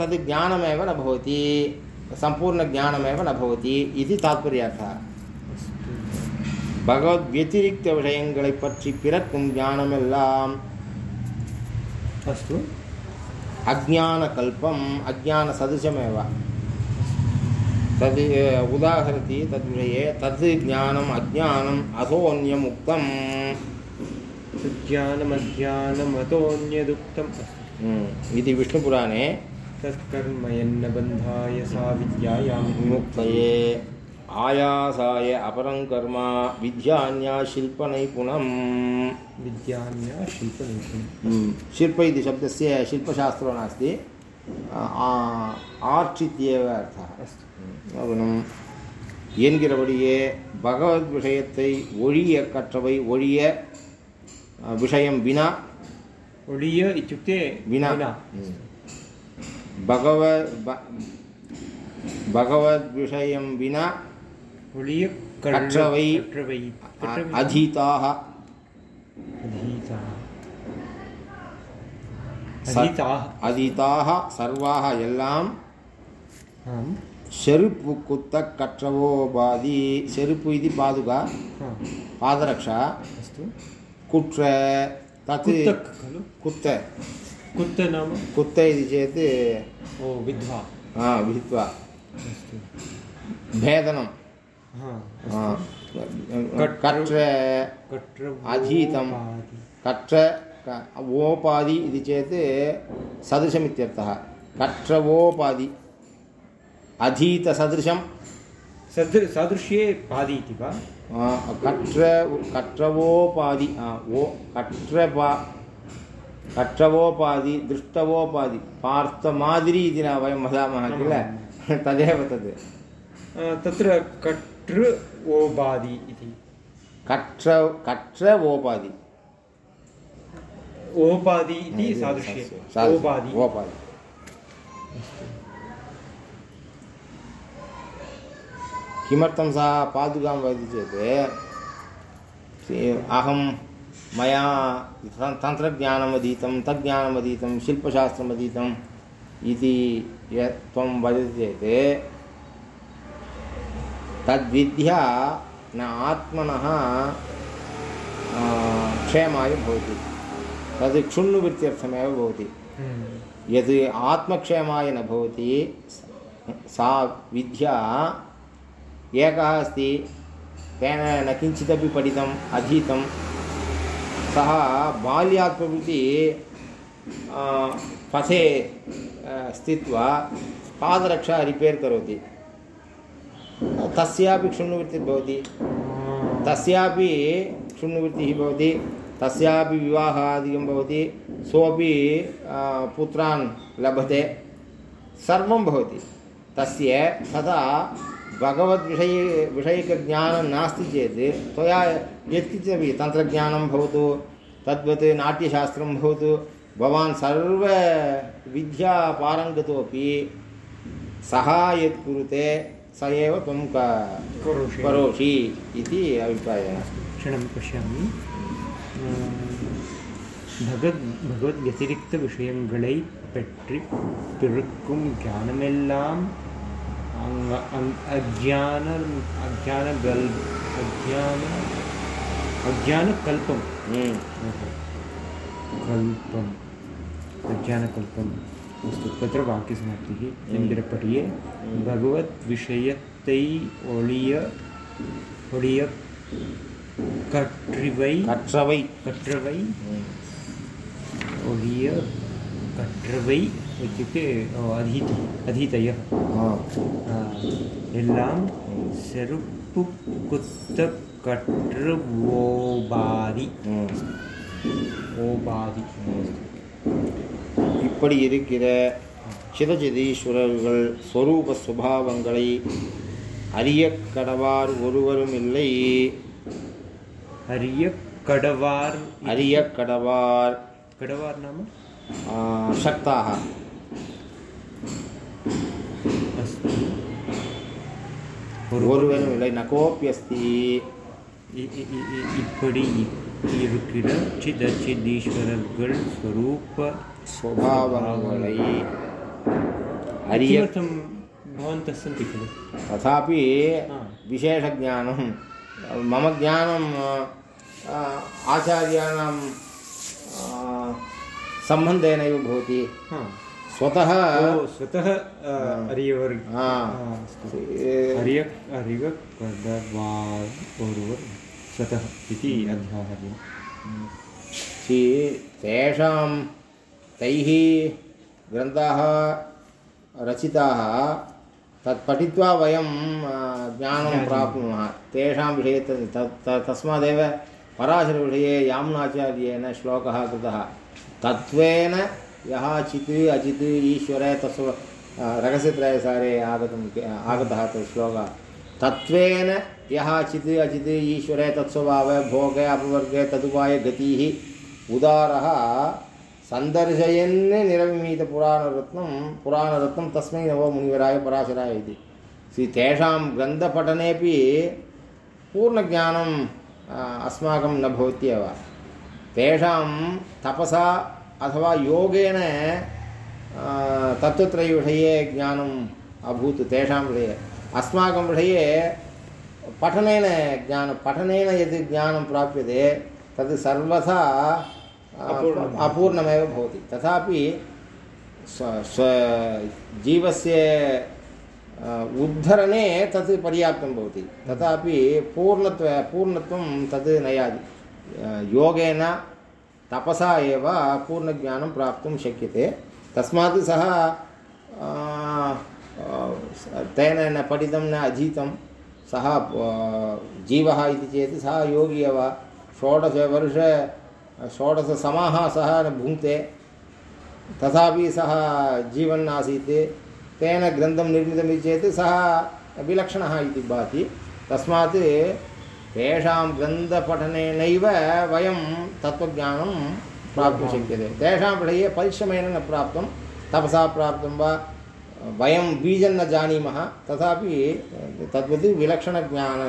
तद् ज्ञानमेव न भवति सम्पूर्णज्ञानमेव न भवति इति तात्पर्यार्थः अस्तु பகவத் व्यतिरिक्त விஷயங்களை பற்றி பிறக்கும் ஞானமெல்லாம் अस्तु अज्ञानकल्पम् अज्ञानसदृशमेव। तद् उदाहरति तद्विषये तद् ज्ञानम् अज्ञानम् अथोन्यम् उक्तम् ज्ञानमज्ञानमतोऽन्यदुक्तम् अस्तु हम्म, इति विष्णुपुराणे तत्कर्मयन्न बन्धाय सा विद्यायां मुक्तये। ஆயாசாய அபரம் கர்மா வித்யான்யா சில்ப நைபுணம் வித்யான்யா சில்ப நைபுணம் சில்ப இது சப்தஸ்ய சில்பசாஸ்திரோ நாஸ்தி. ஆர்ட் இத்தியேவ அர்த்தம். அஸ்து. என்கிறபடியே பகவத் விஷயத்தை ஒழிய கற்றவை ஒழிய விஷயம் வினா. ஒழிய இத்துக்தே வினா. பகவத் பகவத் விஷயம் வினா. भगवद्विषयं विना ओडिय कट्रवै कट्रवै अ- कट्रवै अधीताः अधीताः स- अधीताः अधीताः सर्वाः எல்லாம் आम् செருப்பு குத்த கற்றவோ பாதி செருப்பு இது பாதுகா हा பாதரக்ஷா अस्तु குற்ற தத் कुत्तक् खलु कुत्त कुत्त नाम कुत्त इति चेत् ओ विद्वा हा विहित्वा अस्तु भेदनं हा हा. कट्र- कट्र कट्र अधीतं कट्र ओपादि इति चेत् सदृशमित्यर्थः। कट्रवोपादि अधीतसदृशं सदृ सादृश्ये पादि इति वा? कट्र कट्रवोपादि ओ कट्रपा कट्रवोपादि दृष्टवोपादि पार्थमादिरि इति न वयं वदामः किल? तदेव तद्। तत्र कट्र ओबादि इति कट्र कट्रवोपादि ओपादि इति सादृश्ये ओपादि ओपादि किमर्थं सा पादुकां वदति चेत् अहं मया इति यत् त्वं वदति चेत् तद्विद्या न आत्मनः क्षेमाय भवति तद् क्षुण्णुवृत्त्यर्थमेव भवति यद् आत्मक्षेमाय न भवति सा विद्या एकः अस्ति तेन न किञ्चिदपि पठितम् अधीतं सः बाल्यात् प्रभृति पथे स्थित्वा पादरक्षा रिपेर् करोति तस्यापि क्षुण्णवृत्तिर्भवति तस्यापि क्षुण्णवृत्तिः भवति। तस्यापि विवाहादिकं भवति। सोपि पुत्रान् लभते। सर्वं भवति। तस्य तदा भगवद्विषये, विषयिकज्ञानं नास्ति चेत् त्वया यत्किञ्चिदपि तन्त्रज्ञानं भवतु, तद्वत् नाट्यशास्त्रं भवतु। भवान् सर्वविद्यापारङ्गतोपि सः यत् कुरुते। स एव त्वं क- करोषि करोषि इति अभिप्रायः क्षणं पश्यामि பகவத் பகவத் வத்திரிக்த விஷயங்களை பற்றி பிறக்கும் ஞானமெல்லாம் அங்க அங் அஜான அஜான கல் அஜான அஜான கல்பம் ம். कल्पम् अज्ञानकल्पम् पुस्तकत्र वाक्यसमाप्तिः चन्द्रपठ्ये हम्म। भगवद्विषयतै ओळिय ओळिय கற்றவை கற்றவை கற்றவை ஒழிய கற்றவை इत्युक्ते अधीति एल्लां सेरुप्पु कुत्त हम्म। ओबादि। हम्म। அப்படி இருக்கிற? சிதஜிதீஸ்வரர்கள் ஸ்வரூப சுபாவங்களை அறிய கடவார் ஒருவரும் இல்லை. அறிய கடவார் அறிய கடவார் கடவார் நாம சக்தாக. ஒருவரும் இல்லை. நகோப்பியஸ்தி இப்படி இருக்கிற சிதச்சிதீஸ்வரர்கள் ஸ்வரூப स्वभावमलये हरिय भवन्तः सन्ति खलु? तथापि विशेषज्ञानं मम ज्ञानम् आचार्याणां सम्बन्धेनैव भवति। स्वतः स्वतः स्वतः इति हम्म। तेषां तैः ग्रन्थाः रचिताः तत् पठित्वा वयं ज्ञानं प्राप्नुमः। तेषां विषये तत् तत्- तस्मादेव पराशरविषये यामुनाचार्येण श्लोकः कृतः। तत्त्वेन यः चित् अचित् ईश्वरे तस्व रहस्यत्रयसारे आगतं आगतः तत् श्लोकः। तत्त्वेन यः चित् अचित् ईश्वरे तत्स्वभावे भोगे अपवर्गे तदुपाय गतिः उदारः सन्दर्शयन् निरविमीतपुराणरत्नं पुराणरत्नं तस्मै नवो मुनिवराय पराशराय इति सि तेषां ग्रन्थपठनेपि पूर्णज्ञानम् आ, अस्माकं न भवत्येव तेषां तपसा अथवा योगेन आ, तत्त्वत्रयविषये ज्ञानम् अभूत् तेषां विषये अस्माकं विषये पठनेन ज्ञानं पठनेन यद् ज्ञानं प्राप्यते तद् सर्वथा आ, अपूर्णम्। अपूर्णमेव भवति। तथापि स्व स्वजीवस्य आ, उद्धरणे तत् पर्याप्तं भवति। तथापि पूर्णत्व पूर्णत्वं तद् नयाति। योगेन तपसा एव पूर्णज्ञानं प्राप्तुं शक्यते। तस्मात् सः तेन न पठितं न अधीतं सः जीवः इति चेत् सः योगी एव। षोडशवर्ष षोडशसमाः सः भुङ्क्ते तथापि सः जीवन् आसीत्। तेन ग्रन्थं निर्मितमिति चेत् सः विलक्षणः इति भाति। तस्मात् तेषां ग्रन्थपठनेनैव वयं तत्त्वज्ञानं प्राप्तुं शक्यते। तेषां विषये परिश्रमेण न प्राप्तं, तपसा प्राप्तं वा, वयं बीजं न जानीमः, तथापि तद्वत् विलक्षणज्ञान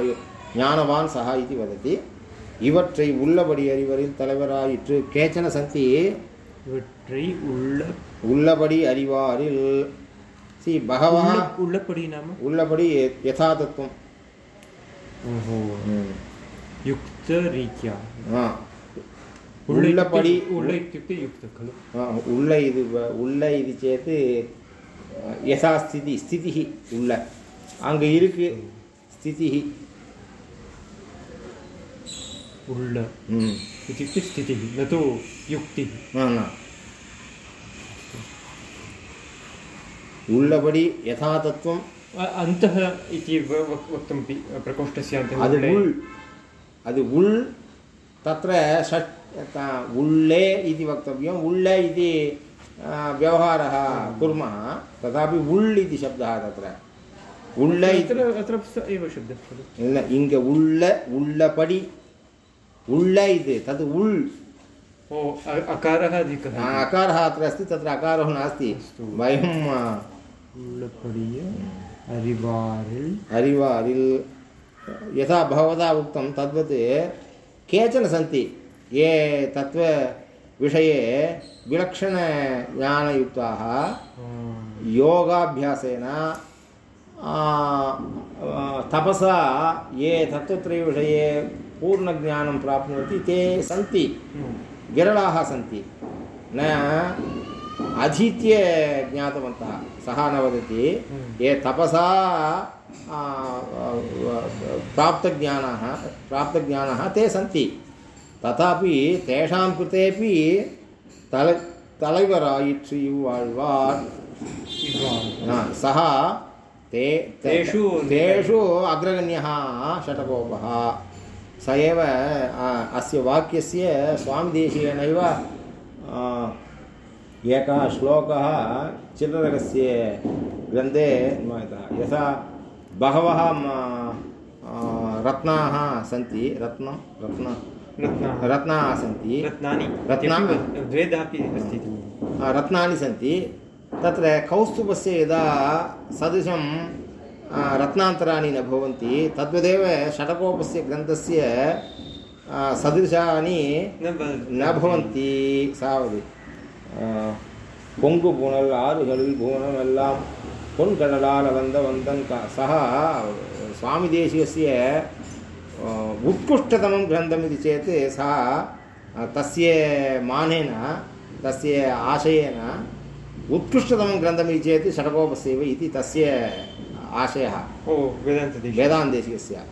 ज्ञानवान् सः इति वदति। இவற்றை உள்ளபடி அறிவரில் தலைவராயிற்று. கேச்சன சக்தி. இவற்றை உள்ள உள்ளபடி அறிவாரில். சி பகவான் உள்ளபடி நாம? உள்ளபடி யதாதத்துவம் ஓஹோ. யுக்த ரீக்கியா ஆ. உள்ளபடி உள்ள இத்துக்கு யுக்த கலு உள்ள இது உள்ள இது சேர்த்து யசாஸ்திதி ஸ்திதி உள்ள. அங்கே இருக்குது ஸ்திதி उल्ल ம் इत्युक्ते स्थितिः न तु युक्तिः न न உள்ளபடி யதா தத்துவம் अ- अन्तः इति व- वक्- वक्तुमपि प्रकोष्ठस्य अन्ते அது उल्ले- उल् அது उल् तत्र षट् त- उल्ले इति वक्तव्यम् उल्ले इति आ, व्यवहारः कुर्मः तथापि उल् इति शब्दः तत्र उल्ल इति अत्र अत्र स एव शब्दः खलु இல்ல இங்க உள்ள உள்ளபடி उल्ल इति तद् उल् ओ अकारः अधिकः अकारः अत्र अस्ति तत्र अकारः नास्ति वयं अरिवारिल् यथा भवता उक्तं तद्वत् केचन सन्ति ये तत्त्वविषये विलक्षणज्ञानयुक्ताः योगाभ्यासेन तपसा ये तत्त्वत्रयविषये पूर्णज्ञानं प्राप्नोति ते सन्ति। विरलाः सन्ति। न अधीत्य ज्ञातवन्तः सः न वदति। ये तपसा प्राप्तज्ञानाः प्राप्तज्ञानाः ते सन्ति। तथापि तेषां कृतेपि तल तलैवरायित्रियुवाळ्वार् सः ते तेषु तेषु अग्रगण्यः षटकोपः स एव अस्य वाक्यस्य स्वामिदेशीयेनैव एकः श्लोकः चिल्लरकस्य ग्रन्थे निर्मायितः यथा बहवः रत्नाः सन्ति रत्नं रत्न रत्नाः। सन्ति। रत्नानि। रत्ना- अपि अस्ति रत्नानि सन्ति। तत्र कौस्तुभस्य यदा सदृशं रत्नान्तराणि न भवन्ति तद्वदेव षडकोपस्य ग्रन्थस्य आ, सदृशानि न ब- न भवन्ति சாவது பொங்கு புனல் ஆறுகளில் புவனம் எல்லாம் பொன் கடலால் வந்த வந்தன் க- सः स्वामि देशीयस्य अ, उत्कृष्टतमं ग्रन्थम् इति चेत् सः अ, तस्य मानेन तस्य आशयेन उत्कृष्टतमं ग्रन्थमिति चेत् षडकोपस्यैव इति तस्य आशयः। वेदान्तदेशीयस्य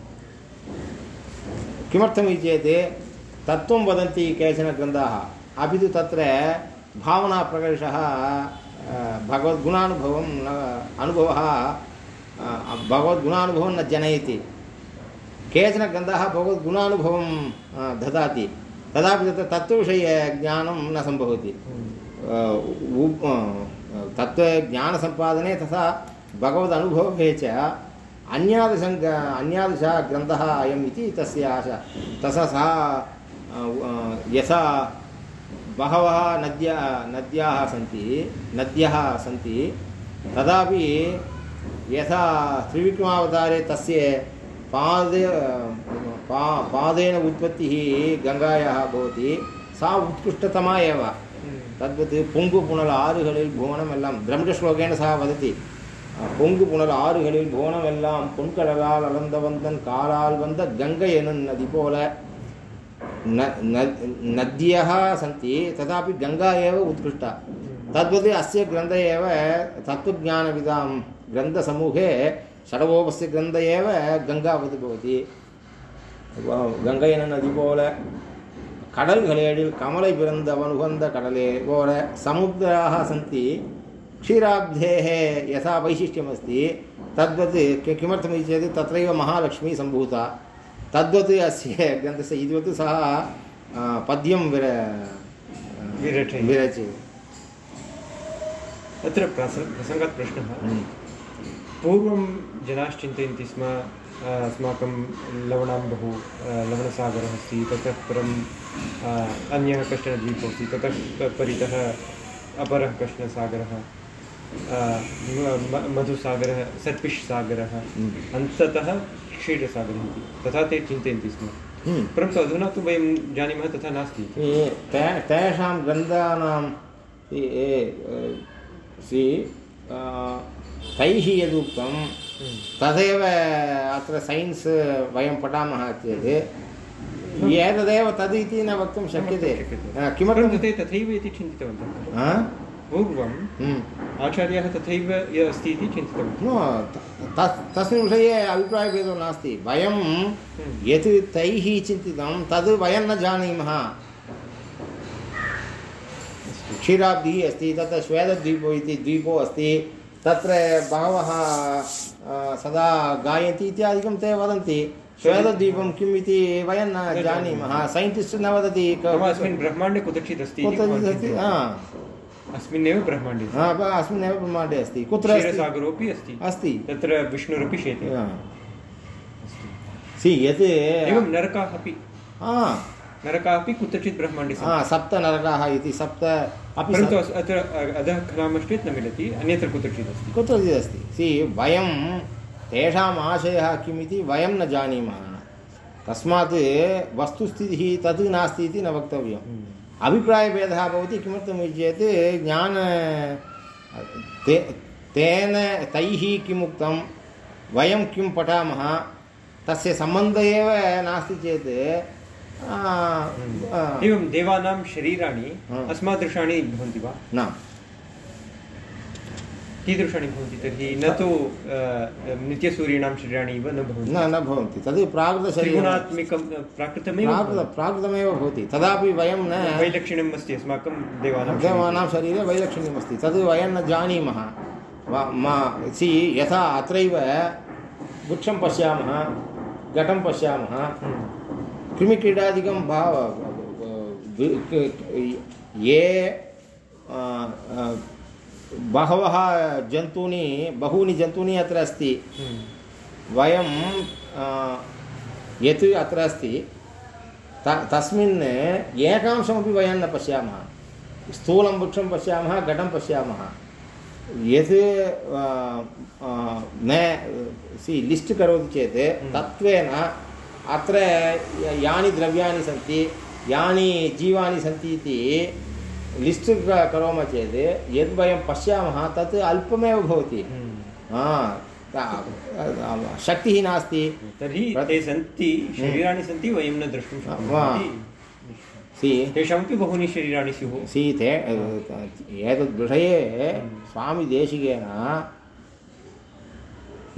किमर्थमिति चेत् तत्त्वं वदन्ति केचन ग्रन्थाः। अपि तु तत्र भावनाप्रकर्षः भगवद्गुणानुभवं न अनुभवः भगवद्गुणानुभवं न जनयति। केचन ग्रन्थाः भगवद्गुणानुभवं ददाति। तदापि तत्र तत्त्वविषयज्ञानं न सम्भवति। अ, तत्त्वज्ञानसम्पादने तथा भगवद् अनुभवे च अन्यादृशं अन्यादृशः ग्रन्थः अयम् इति तस्य आशा। तथा सः यथा बहवः नद्या नद्याः सन्ति नद्यः सन्ति तदापि यथा त्रिविक्रमावतारे तस्य पाद पा पादेन उत्पत्तिः गङ्गायाः भवति सा उत्कृष्टतमा एव। हम्म। तद्वत् पुङ्गुपुणल् आरुहलिल् भुवनम् एल्लं सः वदति। பொங்கு புனல் ஆறுகளில் புவனம் எல்லாம் பொன்கடலால் அளந்த வந்தன் காலால் வந்த கங்கை எனும் நதி போல न न- नद्यः सन्ति तथापि गङ्गा एव उत्कृष्टा तद्वत् अस्य ग्रन्थ एव तत्त्वज्ञानविदां ग्रन्थसमूहे षडगोपस्य ग्रन्थ एव गङ्गावत् भवति கங்கையன நதி போல கடல்களேடில் கமலை பிறந்தவன் உகந்த கடலே போல समुद्राः सन्ति क्षीराब्धेः यथा वैशिष्ट्यमस्ति। तद्वत् किमर्थमिति चेत् तत्रैव महालक्ष्मी सम्भूता। तद्वत् अस्य ग्रन्थस्य इतिवत् सः पद्यं विर विरचयति। अत्र प्रस प्रसङ्गात् प्रश्नः। हम्म। पूर्वं जनाः चिन्तयन्ति स्म अस्माकं लवणां बहु लवणसागरः अस्ति ततः परं अ, अन्यः कश्चन द्वीपो अस्ति ततः परितः अपरः कश्चन सागरः। मधुसागरः सत्पिश् सागरः हम्म। अन्ततः क्षीरसागरः इति तथा ते चिन्तयन्ति स्म हम्म। परन्तु अधुना तु वयं जानीमः तथा नास्ति इति। ये ते- तेषां ग्रन्थानां सि तैः यदुक्तं तदेव अत्र सैन्स् वयं पठामः चेत् एतदेव तदिति न वक्तुं शक्यते किमर्थं ते तथैव इति चिन्तितवन्तः? पूर्वम् हम्म। आचार्यः तथैव य अस्ति इति त- तस् तस्मिन् विषये अभिप्रायभेदो नास्ति। वयं यत् तैः चिन्तितं तद् वयं न जानीमः। क्षीराब्धिः अस्ति तत्र श्वेतद्वीपो इति द्वीपो अस्ति तत्र बहवः सदा गायन्ति इत्यादिकं ते वदन्ति। श्वेतद्वीपं किम् इति वयं न जानीमः। सैन्टिस्ट् न वदति। अस्मिन् ब्रह्माण्डे कुत्रचित् अस्ति इति कुत्र भवान् अस्ति हा। अस्मिन्नेव ब्रह्माण्डे। हा, अस्मिन्नेव ब्रह्माण्डे अस्ति। कुत्र अस्ति? अस्ति। अस्ति। तत्र विष्णुरपि शेते। सि यत् एवं नरकाः अपि। हा। नरकाः अपि कुत्रचित् ब्रह्माण्डे हा सप्त नरकाः इति सप्त अपि परन्तु अत्र अधः खनामश्चेत् न मिलति अन्यत्र कुत्रचित् अस्ति। कुत्रचित् अस्ति। सि वयं तेषाम् आशयः किमिति वयं न जानीमः। तस्मात् वस्तुस्थितिः तद् नास्ति इति न वक्तव्यम्। अभिप्रायभेदः भवति किमर्थम् चेत् ज्ञान ते तेन तैः किमुक्तं वयं किं पठामः तस्य सम्बन्धः एव नास्ति चेत् एवं देवानां शरीराणि। अस्मादृशानि भवन्ति वा न कीदृशानि भवन्ति तर्हि न तु अ, नित्यसूर्याणां शरीराणि इव न भवन्ति न न भवन्ति तद् प्राकृतशरीरं त्रिगुणात्मिकं अ, प्राकृतमेव प्राकृत। प्राकृतमेव भवति तदापि वयं न वैलक्षण्यम् अस्ति अस्माकं देवानां देवानां शरीरे वैलक्षण्यमस्ति तद् वयं न जानीमः सि यथा अत्रैव वृक्षं पश्यामः घटं पश्यामः हम्म। भाव ये बहवः जन्तूनि बहूनि जन्तूनि अत्र अस्ति। हम्म। वयं यत् अत्र अस्ति त तस्मिन् एकांशमपि वयं न पश्यामः। स्थूलं वृक्षं पश्यामः घटं पश्यामः। यत् न सि लिस्ट् करोति चेत् तत्त्वेन अत्र यानि द्रव्याणि सन्ति यानि जीवानि सन्ति इति लिस्ट् करोमः चेत् यद् वयं पश्यामः तत् अल्पमेव भवति ता- शक्तिः नास्ति तर्हि ते सन्ति शरीराणि सन्ति वयं न द्रष्टुं। शक्नुमः तेषामपि बहूनि शरीराणि स्युः एतद् विषये स्वामिदेशिकेन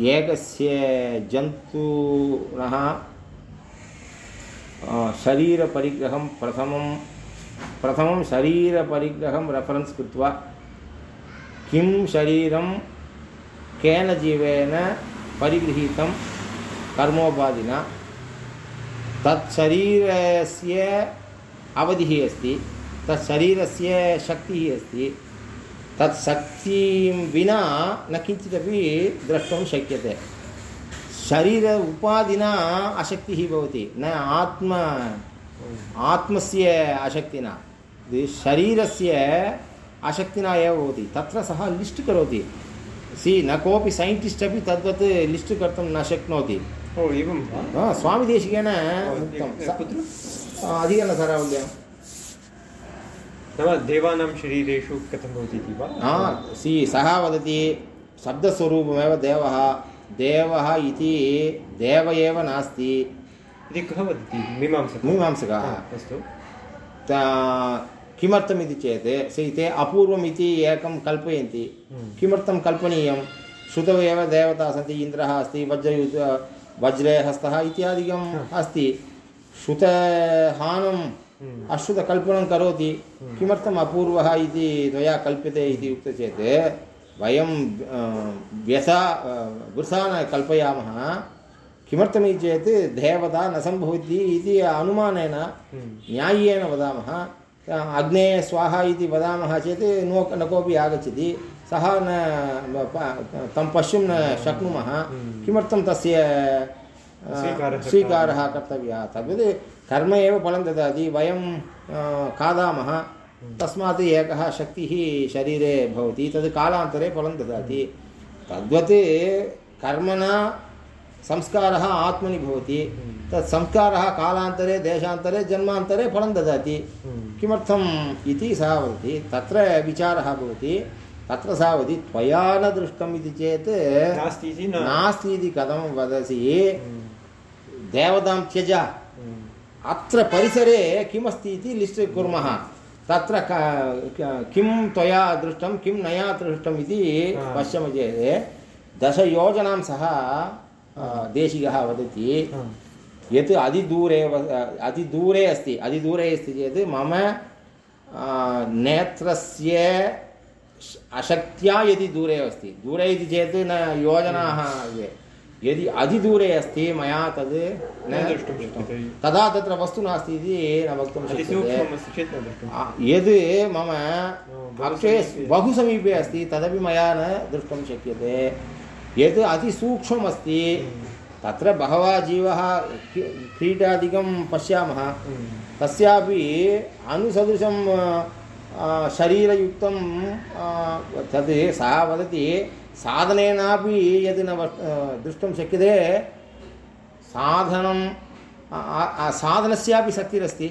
एकस्य जन्तूनः शरीरपरिग्रहं प्रथमं प्रथमं शरीरपरिग्रहं रेफरेन्स् कृत्वा किं शरीरं केन जीवेन परिगृहीतं कर्मोपाधिना तत् शरीरस्य अवधिः अस्ति तत् शरीरस्य शक्तिः अस्ति तत् शक्तिं विना न किञ्चिदपि द्रष्टुं शक्यते शरीर उपाधिना अशक्तिः भवति न आत्म आत्मस्य अशक्तिना शरीरस्य अशक्तिना एव भवति तत्र सः लिस्ट् करोति। सि न कोऽपि सैण्टिस्ट् अपि तद्वत् लिस्ट् कर्तुं न शक्नोति। ओ एवं वा? स्वामिदेशिकेन उक्तं अधिकरणसरावल्यां नाम देवानां शरीरेषु कथं भवति इति वा? हा सि सः वदति शब्दस्वरूपमेव देवः। देवः इति देव एव नास्ति। इति कः वदति मीमांसकः मीमांसकाः अस्तु ता- किमर्थमिति चेत् सि ते अपूर्वम् इति एकं कल्पयन्ति। किमर्थं कल्पनीयं श्रुतौ एव देवता सन्ति इन्द्रः अस्ति वज्रयुत वज्रे हस्तः इत्यादिकम् अस्ति श्रुतहानं हम्म। अश्रुतकल्पनं करोति किमर्थम् अपूर्वः इति त्वया कल्प्यते इति उक्तं चेत् वयं व्यथा वृथा न कल्पयामः किमर्थमिति चेत् देवता न सम्भवति इति अनुमानेन हम्म। न्याय्येन वदामः। अग्ने स्वाहा इति वदामः चेत् नो न कोऽपि आगच्छति। सः न तं पश्युं न शक्नुमः। किमर्थं तस्य स्वीकारः कर्तव्यः? तद्वत् कर्म एव फलं ददाति। वयं खादामः। तस्मात् एकः शक्तिः शरीरे भवति। तद् कालान्तरे फलं ददाति। तद्वत् कर्मणा संस्कारः आत्मनि भवति। तत् संस्कारः कालान्तरे देशान्तरे जन्मान्तरे फलं ददाति। हम्म। किमर्थम् इति सः वदति। तत्र विचारः भवति। तत्र सः वदति त्वया न दृष्टम् इति चेत् नास्ति इति कथं वदसि? हम्म। देवतां त्यज। हम्म। अत्र परिसरे किमस्ति इति लिस्ट् कुर्मः। तत्र क- क- त्वया दृष्टं किं नया दृष्टम् इति पश्यामः चेत् दशयोजनां सः देशिकः वदति। हा. यत् अतिदूरे अतिदूरे अस्ति। अतिदूरे अस्ति चेत् मम नेत्रस्य अशक्त्या यदि दूरे अस्ति। दूरे इति चेत् न योजनाः यदि अतिदूरे अस्ति मया तद् न न द्रष्टुं शक्यते। तदा तत्र वस्तु नास्ति इति न वक्तुं शक्यते। यद् मम अक्षे बहु समीपे अस्ति तदपि मया न द्रष्टुं शक्यते। यद् अतिसूक्ष्ममस्ति तत्र बहवः जीवः कि- कीटादिकं पश्यामः हम्म. तस्यापि अनुसदृशं शरीरयुक्तं तद् सः वदति साधनेनापि यद् न द्रष्टुं शक्यते साधनं साधनस्यापि शक्तिरस्ति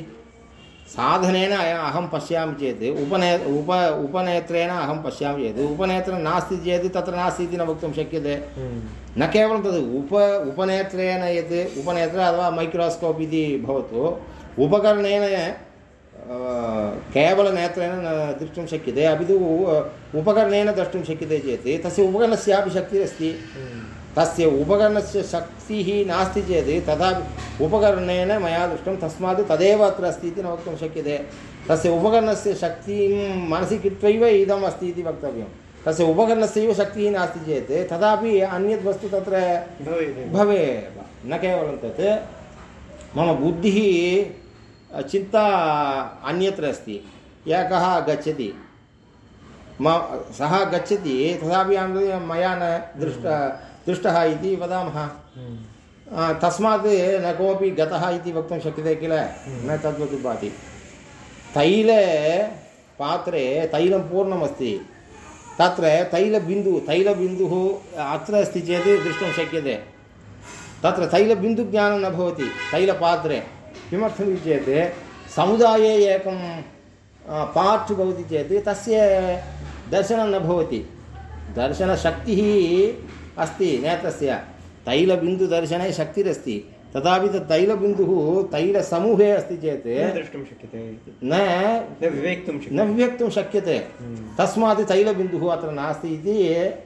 साधनेन अहं पश्यामि चेत् उपने उप उपनेत्रेण अहं पश्यामि चेत् उपनेत्रं नास्ति चेत् तत्र नास्ति इति न वक्तुं शक्यते हम्म. न केवलं तद् उप उपनेत्रेण यत् उपनेत्र अथवा मैक्रोस्कोप् इति भवतु उपकरणेन केवलनेत्रेण न द्रष्टुं शक्यते अपि तु उपकरणेन द्रष्टुं शक्यते चेत् तस्य उपकरणस्यापि शक्तिरस्ति हम्म. तस्य उपकरणस्य शक्तिः नास्ति चेत् तथापि उपकरणेन मया दृष्टं तस्मात् तदेव अत्र अस्ति इति न वक्तुं शक्यते। तस्य उपकरणस्य शक्तिं मनसि कृत्वैव इदम् अस्ति इति वक्तव्यं। तस्य उपकरणस्यैव शक्तिः नास्ति चेत् तथापि अन्यद् वस्तु तत्र भवेत् न केवलं तत् मम बुद्धिः चिन्ता अन्यत्र अस्ति। एकः गच्छति? म सः गच्छति तथापि अहं मया न दृष्ट दृष्टः इति वदामः। हम्म. तस्मात् न कोऽपि गतः इति वक्तुं शक्यते किल? न तद्वत् भाति तैलपात्रे तैलं पूर्णमस्ति। तत्र तैलबिन्दुः तैलबिन्दुः अत्र अस्ति चेत् द्रष्टुं शक्यते। तत्र तैलबिन्दुज्ञानं न भवति तैलपात्रे। किमर्थमिति चेत् समुदाये एकं पार्ट् भवति चेत् तस्य दर्शनं न भवति। दर्शनशक्तिः अस्ति नेत्रस्य तैलबिन्दुदर्शने शक्तिरस्ति। तथापि तत् तैलबिन्दुः तैलसमूहे अस्ति चेत् न द्रष्टुं शक्यते न न विवेक्तुं न शक्यते विवेक्तुं शक्यते। हम्म. तस्मात् तैलबिन्दुः अत्र नास्ति इति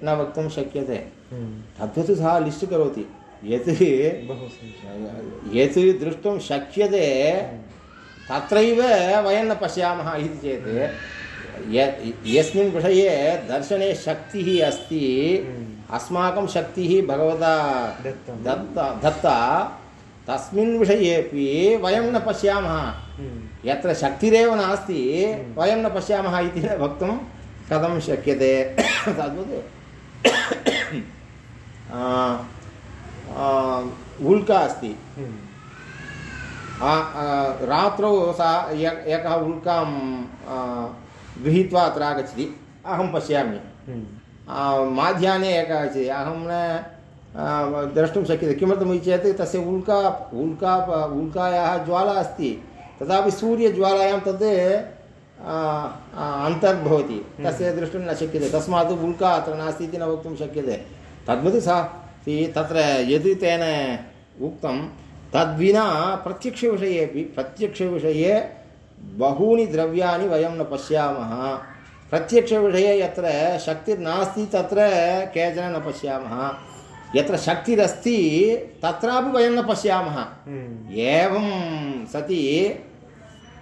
न वक्तुं शक्यते। हम्म. तद्वत् सः लिस्ट् करोति। यत् यत् द्रष्टुं शक्यते तत्रैव वयं न पश्यामः इति चेत् यस्मिन् विषये दर्शने शक्तिः अस्ति हम्म. अस्माकं शक्तिः भगवता दत्तं. दत्ता तस्मिन् विषयेपि वयं न पश्यामः हम्म. यत्र शक्तिरेव नास्ति वयं न पश्यामः इति न वक्तुं कथं शक्यते तद्वत् उल्का अस्ति हम्म. रात्रौ सा एकः उल्कां गृहीत्वा अत्र आगच्छति अहं पश्यामि हम्म. माध्याह्ने एकः आगच्छति अहं न द्रष्टुं शक्यते। किमर्थमिति चेत् तस्य उल्का उल्का उल्कायाः ज्वाला अस्ति। तथापि सूर्यज्वालायां तद् अन्तर्भवति। तस्य द्रष्टुं न शक्यते। तस्मात् उल्का अत्र नास्ति इति न वक्तुं शक्यते। तद्वत् सा ति- तत्र यद् तेन उक्तं तद्विना प्रत्यक्षविषयेपि प्रत्यक्षविषये बहूनि द्रव्याणि वयं न पश्यामः। प्रत्यक्षविषये यत्र शक्तिर्नास्ति तत्र केचन न पश्यामः। यत्र शक्तिरस्ति तत्रापि वयं न पश्यामः। हम्म. एवं सति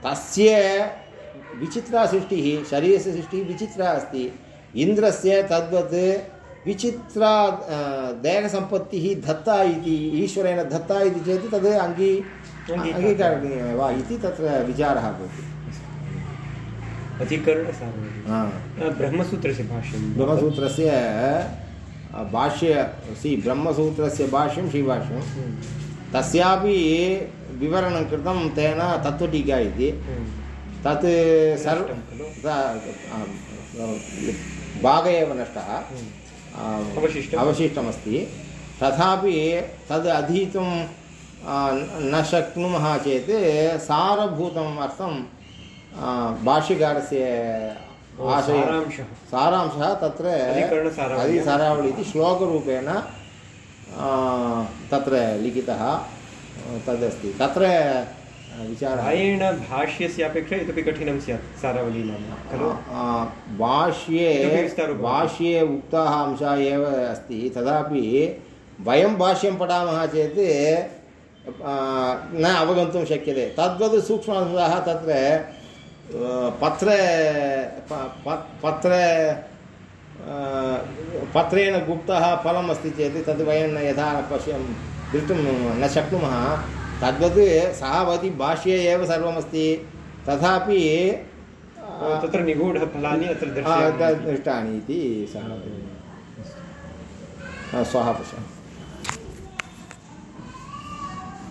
तस्य विचित्रा सृष्टिः शरीरस्य सृष्टिः विचित्रा अस्ति। इन्द्रस्य तद्वत् विचित्रा देहसम्पत्तिः दत्ता इति ईश्वरेण दत्ता इति चेत् तद् अङ्गी अङ्गीकरणीयमेव इति तत्र विचारः भवति। अधिकरणसारः हा। ब्रह्मसूत्रस्य भाष्यं ब्रह्मसूत्रस्य भाष्य सि ब्रह्मसूत्रस्य भाष्यं श्रीभाष्यं हम्म. तस्यापि विवरणं कृतं तेन तत्त्वटीका इति हम्म. तत् सर्व भागः एव नष्टः हम्म. अवशिष्टम्? अवशिष्टमस्ति तथापि तद् अधीतुं न शक्नुमः चेत् सारभूतम् अर्थं भाष्यकारस्य आशय सारांशः तत्र। अधिसारावली इति श्लोकरूपेण तत्र लिखितः तदस्ति तत्र प्रायेण भाष्यस्य अपेक्षया इतोपि कठिनं स्यात् सारावली नाम खलु भाष्ये। भाष्ये उक्ताः अंशाः एव अस्ति तथापि वयं भाष्यं पठामः चेत् न अवगन्तुं शक्यते तद्वत् सूक्ष्मांशाः तत्र पत्र पत्र पत्रेण गुप्तः फलम् अस्ति चेत् तद् वयं न यथा पश्यं द्रष्टुं न शक्नुमः। तद्वत् सः वदति भाष्ये एव सर्वमस्ति। तथापि तत्र निगूढफलानि अत्र दृष्टानि इति सः श्वः पश्यामः।